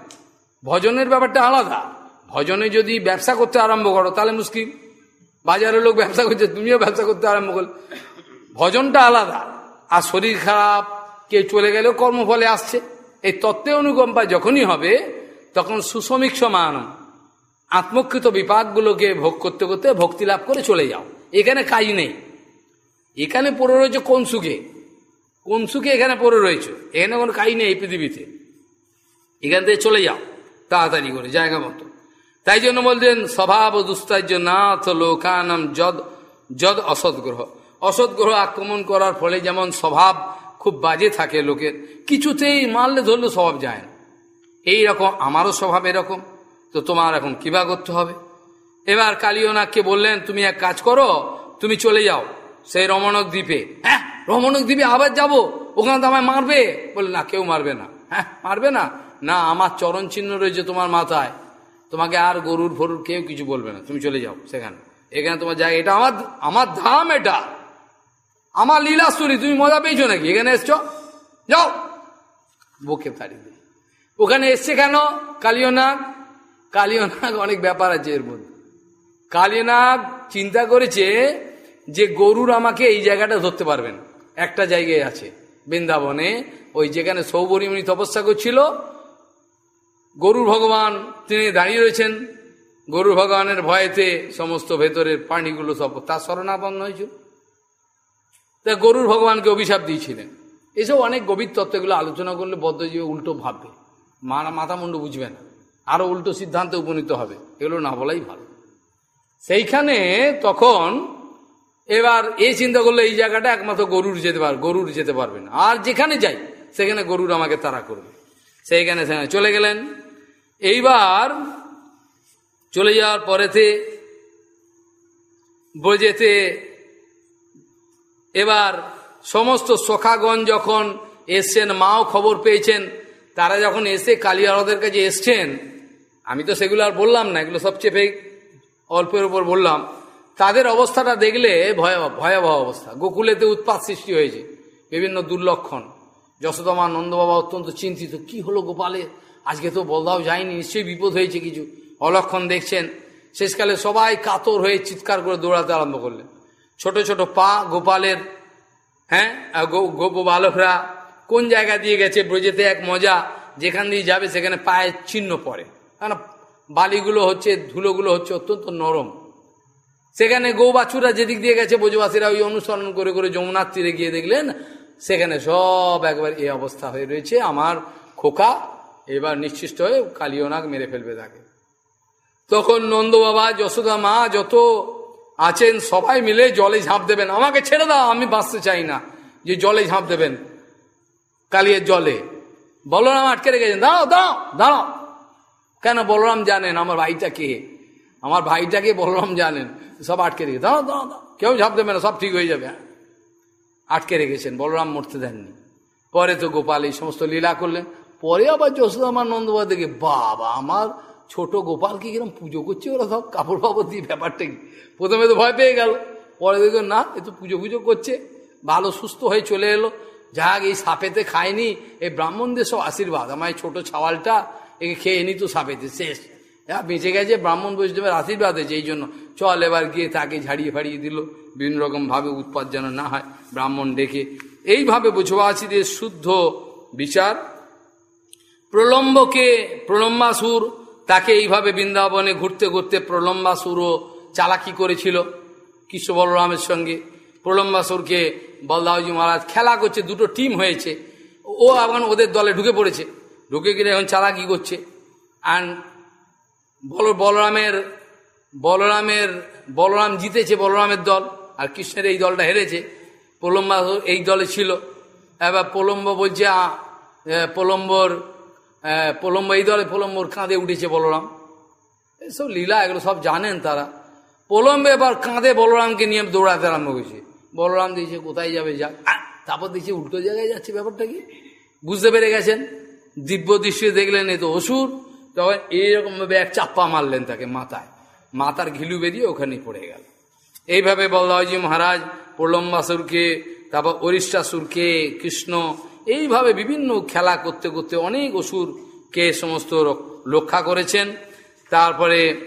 ভজনের ব্যাপারটা আলাদা। ভজনে যদি ব্যবসা করতে আরম্ভ করো, তাহলে মুশকিল। বাজারে লোক ব্যবসা করছে, তুমিও ব্যবসা করতে আরম্ভ করলে। ভজনটা আলাদা। আর শরীর খারাপ, কেউ চলে গেলেও কর্মফলে আসছে। এই তত্ত্বে অনুকম্পা যখনই হবে, তখন সুসমিক সমান। আত্মকৃত বিপাকগুলোকে ভোগ করতে করতে ভক্তি লাভ করে চলে যাও। এখানে কাজ নেই। এখানে পড়ে রয়েছে কোন সুখে? কোন সুখে এখানে পড়ে রয়েছে? এখানে কোনো কাজ নেই এই পৃথিবীতে। এখান থেকে চলে যাও। তাড়াতাড়ি করে, জায়গা মতো। তাই জন্য বলতেন স্বভাব দুস্তার্য নাথ লোকানম যদ যদ অসৎগ্রহ অসৎগ্রহ আক্রমণ করার ফলে যেমন স্বভাব খুব বাজে থাকে লোকের, কিছুতেই মারলে ধরলে স্বভাব যায় না। এই রকম, আমারও স্বভাব এরকম, তো তোমার এখন কিবা করতে হবে? এবার কালীয়নাথকে বললেন, তুমি এক কাজ করো, তুমি চলে যাও, সেই রমণক দ্বীপে। হ্যাঁ রমণক দ্বীপে আবার যাব? ওখানে তো আমায় মারবে? বলে না, কেউ মারবে না। হ্যাঁ মারবে না? না, আমার চরণ চিহ্ন রয়েছে তোমার মাথায়। তোমাকে আর গরুর ফরুর কেউ কিছু বলবে না। তুমি চলে যাও সেখানে। এখানে তোমার জায়গা, এটা আমার আমার ধাম এটা। আমার লীলা লীলাস্তুরি, তুমি মজা পেয়েছ নাকি? এখানে এসছো? যাও। বুকে ফাড়ি দিয়ে ওখানে এসছে কেন? কালিয়নাগ। কালিয়নাগ অনেক ব্যাপার আছে এর মধ্যে। কালিয়নাগ চিন্তা করেছে যে গরুর আমাকে এই জায়গাটা ধরতে পারবেন একটা জায়গায় আছে। বৃন্দাবনে, ওই যেখানে সৌবরীমণি তপস্যা করছিল গরুর ভগবান তিনি দাঁড়িয়ে রয়েছেন। গরু ভগবানের ভয়েতে সমস্ত ভেতরের পানিগুলো সব তার শরণাপন্ন হয়েছিল তা গরুর ভগবানকে অভিশাপ দিয়েছিলেন। এসব অনেক গভীর তত্ত্বগুলো আলোচনা করলে বদ্ধজীবী উল্টো ভাববে। মারা মাথা মুন্ড বুঝবে না। আরও উল্টো সিদ্ধান্তে উপনীত হবে। এগুলো না বলাই ভালো। সেইখানে তখন এবার এই চিন্তা করলে এই জায়গাটা একমাত্র গরুর যেতে পার, গরুর যেতে পারবে না। আর যেখানে যাই, সেখানে গরুর আমাকে তারা করবে। সেইখানে সেখানে চলে গেলেন। এইবার চলে যাওয়ার পরেতে ব্রজেতে এবার সমস্ত সখাগণ যখন এসছেন, মাও খবর পেয়েছেন, তারা যখন এসে কালিয়ারদের কাছে এসছেন, আমি তো সেগুলো আর বললাম না, এগুলো সব চেপে অল্পের উপর বললাম, তাদের অবস্থাটা দেখলে ভয়াবহ ভয়াবহ অবস্থা। গোকুলেতে উৎপাত সৃষ্টি হয়েছে, বিভিন্ন দুর্লক্ষণ। যশোদমা নন্দবাবা অত্যন্ত চিন্তিত, কি হলো গোপালের? আজকে তো বলদাও যায়নি, নিশ্চয়ই বিপদ হয়েছে কিছু। অলক্ষণ দেখছেন, শেষকালে সবাই কাতর হয়ে চিৎকার করে দৌড়াতে আরম্ভ করলেন। ছোট ছোট পা গোপালের হ্যাঁ গোপ বালকরা কোন জায়গা দিয়ে গেছে ব্রজেতে এক মজা, যেখান দিয়ে যাবে সেখানে পায়ের চিহ্ন পড়ে। কারণ বালিগুলো হচ্ছে, ধুলোগুলো হচ্ছে অত্যন্ত নরম। সেখানে গৌবাছুরা যেদিক দিয়ে গেছে, ব্রজবাসীরা ওই অনুসরণ করে করে যমুনার তীরে গিয়ে দেখলেন, সেখানে সব একবার এই অবস্থা হয়ে রয়েছে। আমার খোকা এবার নিশ্চিষ্ট হয়ে কালিয়নাগ মেরে ফেলবে তাকে। তখন নন্দ বাবা, যশোদা মা যত আছেন, সবাই মিলে জলে ঝাঁপ দেবেন। আমাকে ছেড়ে দাও, আমি বাঁচতে চাই না। যে জলে ঝাঁপ দেবেন, কালিয়ের জলে। বলরাম আটকে রেখেছেন, দাঁড়াও দাঁড়াও দাঁড়াও। কেন বলরাম জানেন আমার ভাইটা কে? আমার ভাইটাকে বলরাম জানেন? সব আটকে রেখে, দাঁড়াও দাঁড়াও দাঁড়াও। কেউ ঝাঁপ দেবে না, সব ঠিক হয়ে যাবে আটকে রেখেছেন, বলরাম মরতে দেননি। পরে তো গোপাল এই সমস্ত লীলা করলেন। পরে আবার যশোদামার নন্দবা দেখে, বাবা আমার, ছোট গোপালকে কিরম পুজো করছে ওরা সব? কাপড় ফাপড় দিয়ে ব্যাপারটা প্রথমে তো ভয় পেয়ে গেল। পরে দেখো না, এ তো পুজো পুজো করছে। ভালো, সুস্থ হয়ে চলে এলো। যাক, এই সাপেতে খায়নি। এই ব্রাহ্মণদের সব আশীর্বাদ। আমার এই ছোট ছাওয়ালটা, একে খেয়ে নি তো সাপেতে, শেষ। হ্যাঁ বেঁচে গেছে, ব্রাহ্মণ বৈষ্ণবের আশীর্বাদ হয়েছে, এই জন্য। চল এবার গিয়ে তাকে ঝাড়িয়ে ফাড়িয়ে দিল। বিভিন্ন রকমভাবে উৎপাদ যেন না হয়, ব্রাহ্মণ ডেকে। এইভাবে বুঝবাসীদের শুদ্ধ বিচার প্রলম্বকে প্রলম্বাসুর, তাকে এইভাবে বৃন্দাবনে ঘুরতে ঘুরতে প্রলম্বাসুরও চালাকি করেছিল কৃষ্ণ বলরামের সঙ্গে। প্রলম্বাসুরকে বলদাউজি মহারাজ খেলা করছে, দুটো টিম হয়েছে। ও এখন ওদের দলে ঢুকে পড়েছে। ঢুকে গেলে এখন চালাকি করছে। আর বল, বলরামের বলরামের, বলরাম জিতেছে বলরামের দল, আর কৃষ্ণের এই দলটা হেরেছে। প্রলম্বাসুর এই দলে ছিল। এবার প্রলম্ব বলছে প্রলম্বর প্রলম্ব এই দলে প্রলম্বর কাঁধে উঠেছে বলরাম। এসব লীলা, এগুলো সব জানেন তারা। প্রলম্বে এবার কাঁধে বলরামকে নিয়ে দৌড়াতে আরম্ভ করেছে। বলরাম দিয়েছে কোথায় যাবে যাক তারপর দিয়েছে উল্টো জায়গায় যাচ্ছে ব্যাপারটা কি? বুঝতে পেরে গেছেন? দিব্য দৃশ্য দেখলেন, এ তো অসুর। তখন এইরকমভাবে এক চাপ্পা মারলেন তাকে মাথায়। মাথার ঘিলু বেরিয়ে ওখানে পড়ে গেল। এইভাবে বলদাজি মহারাজ প্রলম্বাসুরকে তারপর অরিষ্টাসুরকে কৃষ্ণ এইভাবে বিভিন্ন খেলা করতে করতে অনেক অসুরকে সমস্ত রক্ষা করেছেন। তারপরে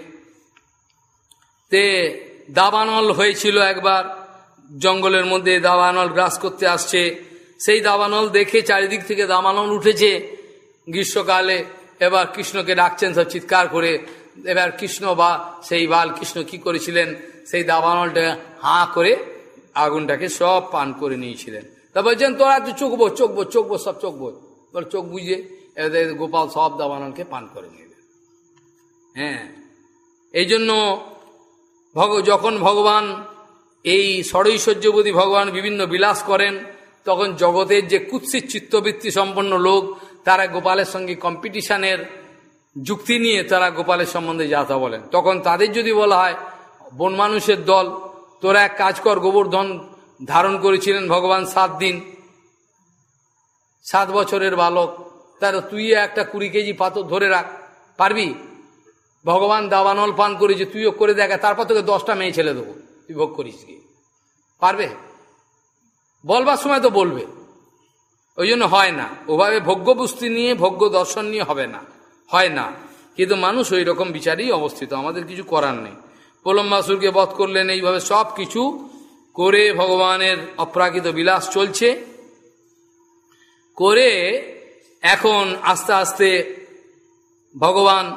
তে দাবানল হয়েছিল একবার, জঙ্গলের মধ্যে দাবানল গ্রাস করতে আসছে। সেই দাবানল দেখে চারিদিক থেকে দাবানল উঠেছে। গ্রীষ্মকালে এবার কৃষ্ণকে ডাকছেন সব চিৎকার করে, এবার কৃষ্ণ বা সেই বাল কৃষ্ণ কি করেছিলেন? সেই দাবানলটা হাঁ করে আগুনটাকে সব পান করে নিয়েছিলেন। তা বলছেন তোরা তুই চোখবো চোখবো চোখবো সব চোখবো তোর চোখ বুঝে এদের গোপাল সব দাবানলকে পান করে নেবে। হ্যাঁ। এই জন্য ভগ, যখন ভগবান এই ষড়ৈশ্বর্যবতী ভগবান বিভিন্ন বিলাস করেন, তখন জগতের যে কুৎসিত চিত্তবৃত্তি সম্পন্ন লোক, তারা গোপালের সঙ্গে কম্পিটিশানের যুক্তি নিয়ে তারা গোপালের সম্বন্ধে যাতা বলেন। তখন তাদের যদি বলা হয়, বন মানুষের দল, তোরা এক কাজ কর, গোবর্ধন ধারণ করেছিলেন ভগবান সাত দিন। সাত বছরের বালক। তার তুই একটা কুড়ি কেজি পাথর ধরে রাখ। পারবি? ভগবান দাবানল পান করেছে, তুইও করে দেখা, তারপর তোকে দশটা মেয়ে ছেলে দেবো। তুই ভোগ করিস গিয়ে পারবে? বলবার সময় তো বলবে। ওই জন্য হয় না। ওভাবে ভোগ্য বস্তি নিয়ে, ভোগ্য দর্শন নিয়ে হবে না। হয় না। কিন্তু মানুষ ওই রকম বিচারেই অবস্থিত। আমাদের কিছু করার নেই। প্রলম্বাসুরকে বধ করলেন, এইভাবে সব কিছু করে ভগবানের অপ্রাকৃত বিলাস চলছে। করে এখন আস্তে আস্তে ভগবান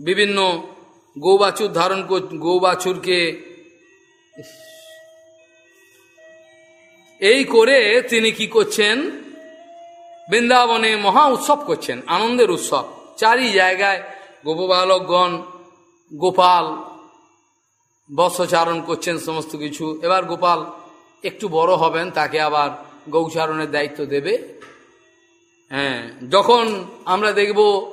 বিভিন্ন গৌবাছুর ধারণ কর গৌবাছুরকে এই করে তিনি কি করছেন? বৃন্দাবনে মহা উৎসব করছেন, আনন্দের উৎসব। চারি জায়গায় গোপবালকগণ, গোপাল বৎসচারণ করছেন সমস্ত কিছু। এবার গোপাল একটু বড় হবেন, তাকে আবার গৌচারণের দায়িত্ব দেবে। হ্যাঁ যখন আমরা দেখব,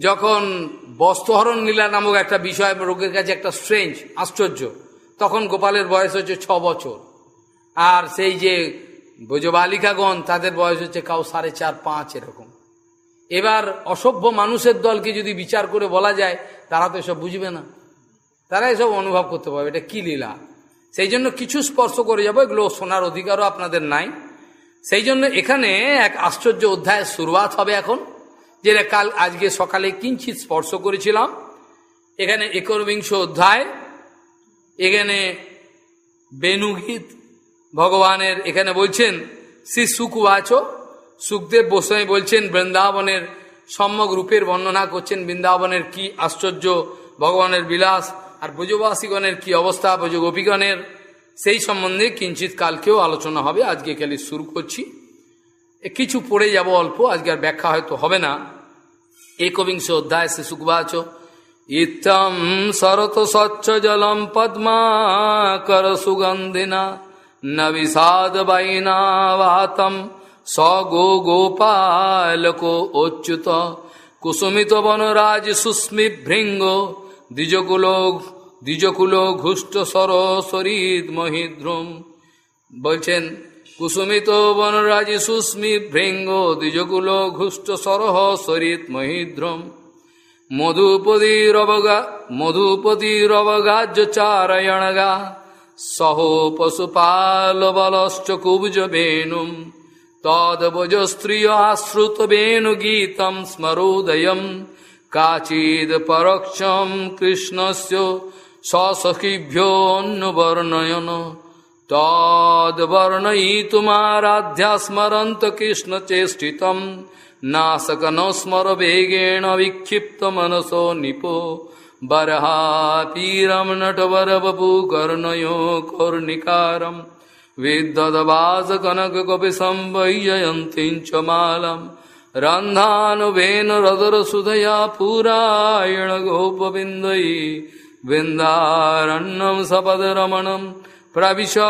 যখন বস্ত্রহরণ লীলা নামক একটা বিষয়, রোগের কাছে একটা স্ট্রেঞ্জ আশ্চর্য, তখন গোপালের বয়স হচ্ছে ছ বছর। আর সেই যে ব্রজবালিকাগণ, তাদের বয়স হচ্ছে কাউ সাড়ে চার, পাঁচ এরকম। এবার অসভ্য মানুষের দলকে যদি বিচার করে বলা যায়, তারা তো এসব বুঝবে না। তারা এসব অনুভব করতে পারবে, এটা কি লীলা? সেই জন্য কিছু স্পর্শ করে যাব, এগুলো শোনার অধিকারও আপনাদের নাই। সেই জন্য এখানে এক আশ্চর্য অধ্যায়ের শুরুয়াত হবে এখন, যেটা কাল আজকে সকালে কিঞ্চিত স্পর্শ করেছিলাম। এখানে একবিংশ অধ্যায়, এখানে বেনুগীত ভগবানের এখানে বলছেন, শ্রী সুকুবাচ, সুখদেব গোস্বামী বলছেন, বৃন্দাবনের সম্যক রূপের বর্ণনা করছেন, বৃন্দাবনের কি আশ্চর্য ভগবানের বিলাস আর ব্রজবাসীগণের কি অবস্থা ব্রজগোপীগণের সেই সম্বন্ধে কিঞ্চিত কালকেও আলোচনা হবে। আজকে খালি শুরু করছি। কিছু পড়ে যাব অল্প, আজকে আর ব্যাখ্যা হয়তো হবে না। একবিংশ অধ্যায় সে সুখবাচ। ইতম শরত স্বচ্ছ জলম পদ্মা কর সুগন্ধিনা নবিষাদ বাইনাবাতম সগো গোপালকো অচ্যুত। কুসুমিত বনরাজ সুস্মিভৃঙ্গ দ্বিজকুলো দ্বিজকুলো ঘুষ্ট সর শরীর মহিদ্রুম। বলছেন, কুসুমিত বনরাজি সুস্মি ভৃঙ্গ দ্বিজকুলো ঘুষ্ট সরহ শরীর মহিদ্রম। মধুপতিরবগা মধুপতিরবগাজ্য চারয়ণগা। সহো পশুপাল বলশ্চ কুব্জ বেণুম। তদবজ স্ত্রিয় আশ্রুত বেণু গীতম স্মরোদয়ম। काचिद परक्षम कृष्णस्य सखीभ्योन्वर्णयन तद्वर्णयितुमाराध्या न स्मर वेगेण स्मरवेगेण विक्षिप्तमनसो निपो। बर्हापीरं नटवरबपु कर्णयो कर्णिकारं। विद्वदवासकनककपिसं वैजयन्तीं च मालम। रन्धानुवेन रदरसुधया पुरायण गोपविन्दयि वृन्दारण्यं सपदरमणं प्रविशद्गीतकीर्ति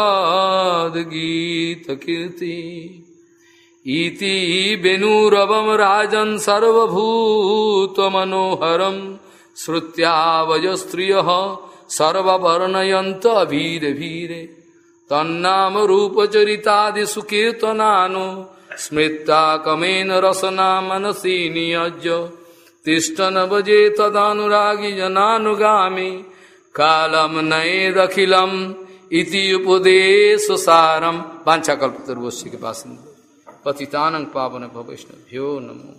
इति वेणुरवं राजन् सर्वभूतमनोहरम् श्रुत्यावजस्त्रियः सर्ववर्णयन्त भीरे भीरे স্মৃতা কমেন রসনা মনসি নিয়জ তিষ্ঠন ভজে তদানুরাগী জনানুগামী কালম নয়েদখিলম ইতি উপদেশ সারম বাঞ্ছাকল্পতর্বশ্রী কে পাসন পতিতানং পাবন ভবৈষ্ণভ্যো নমো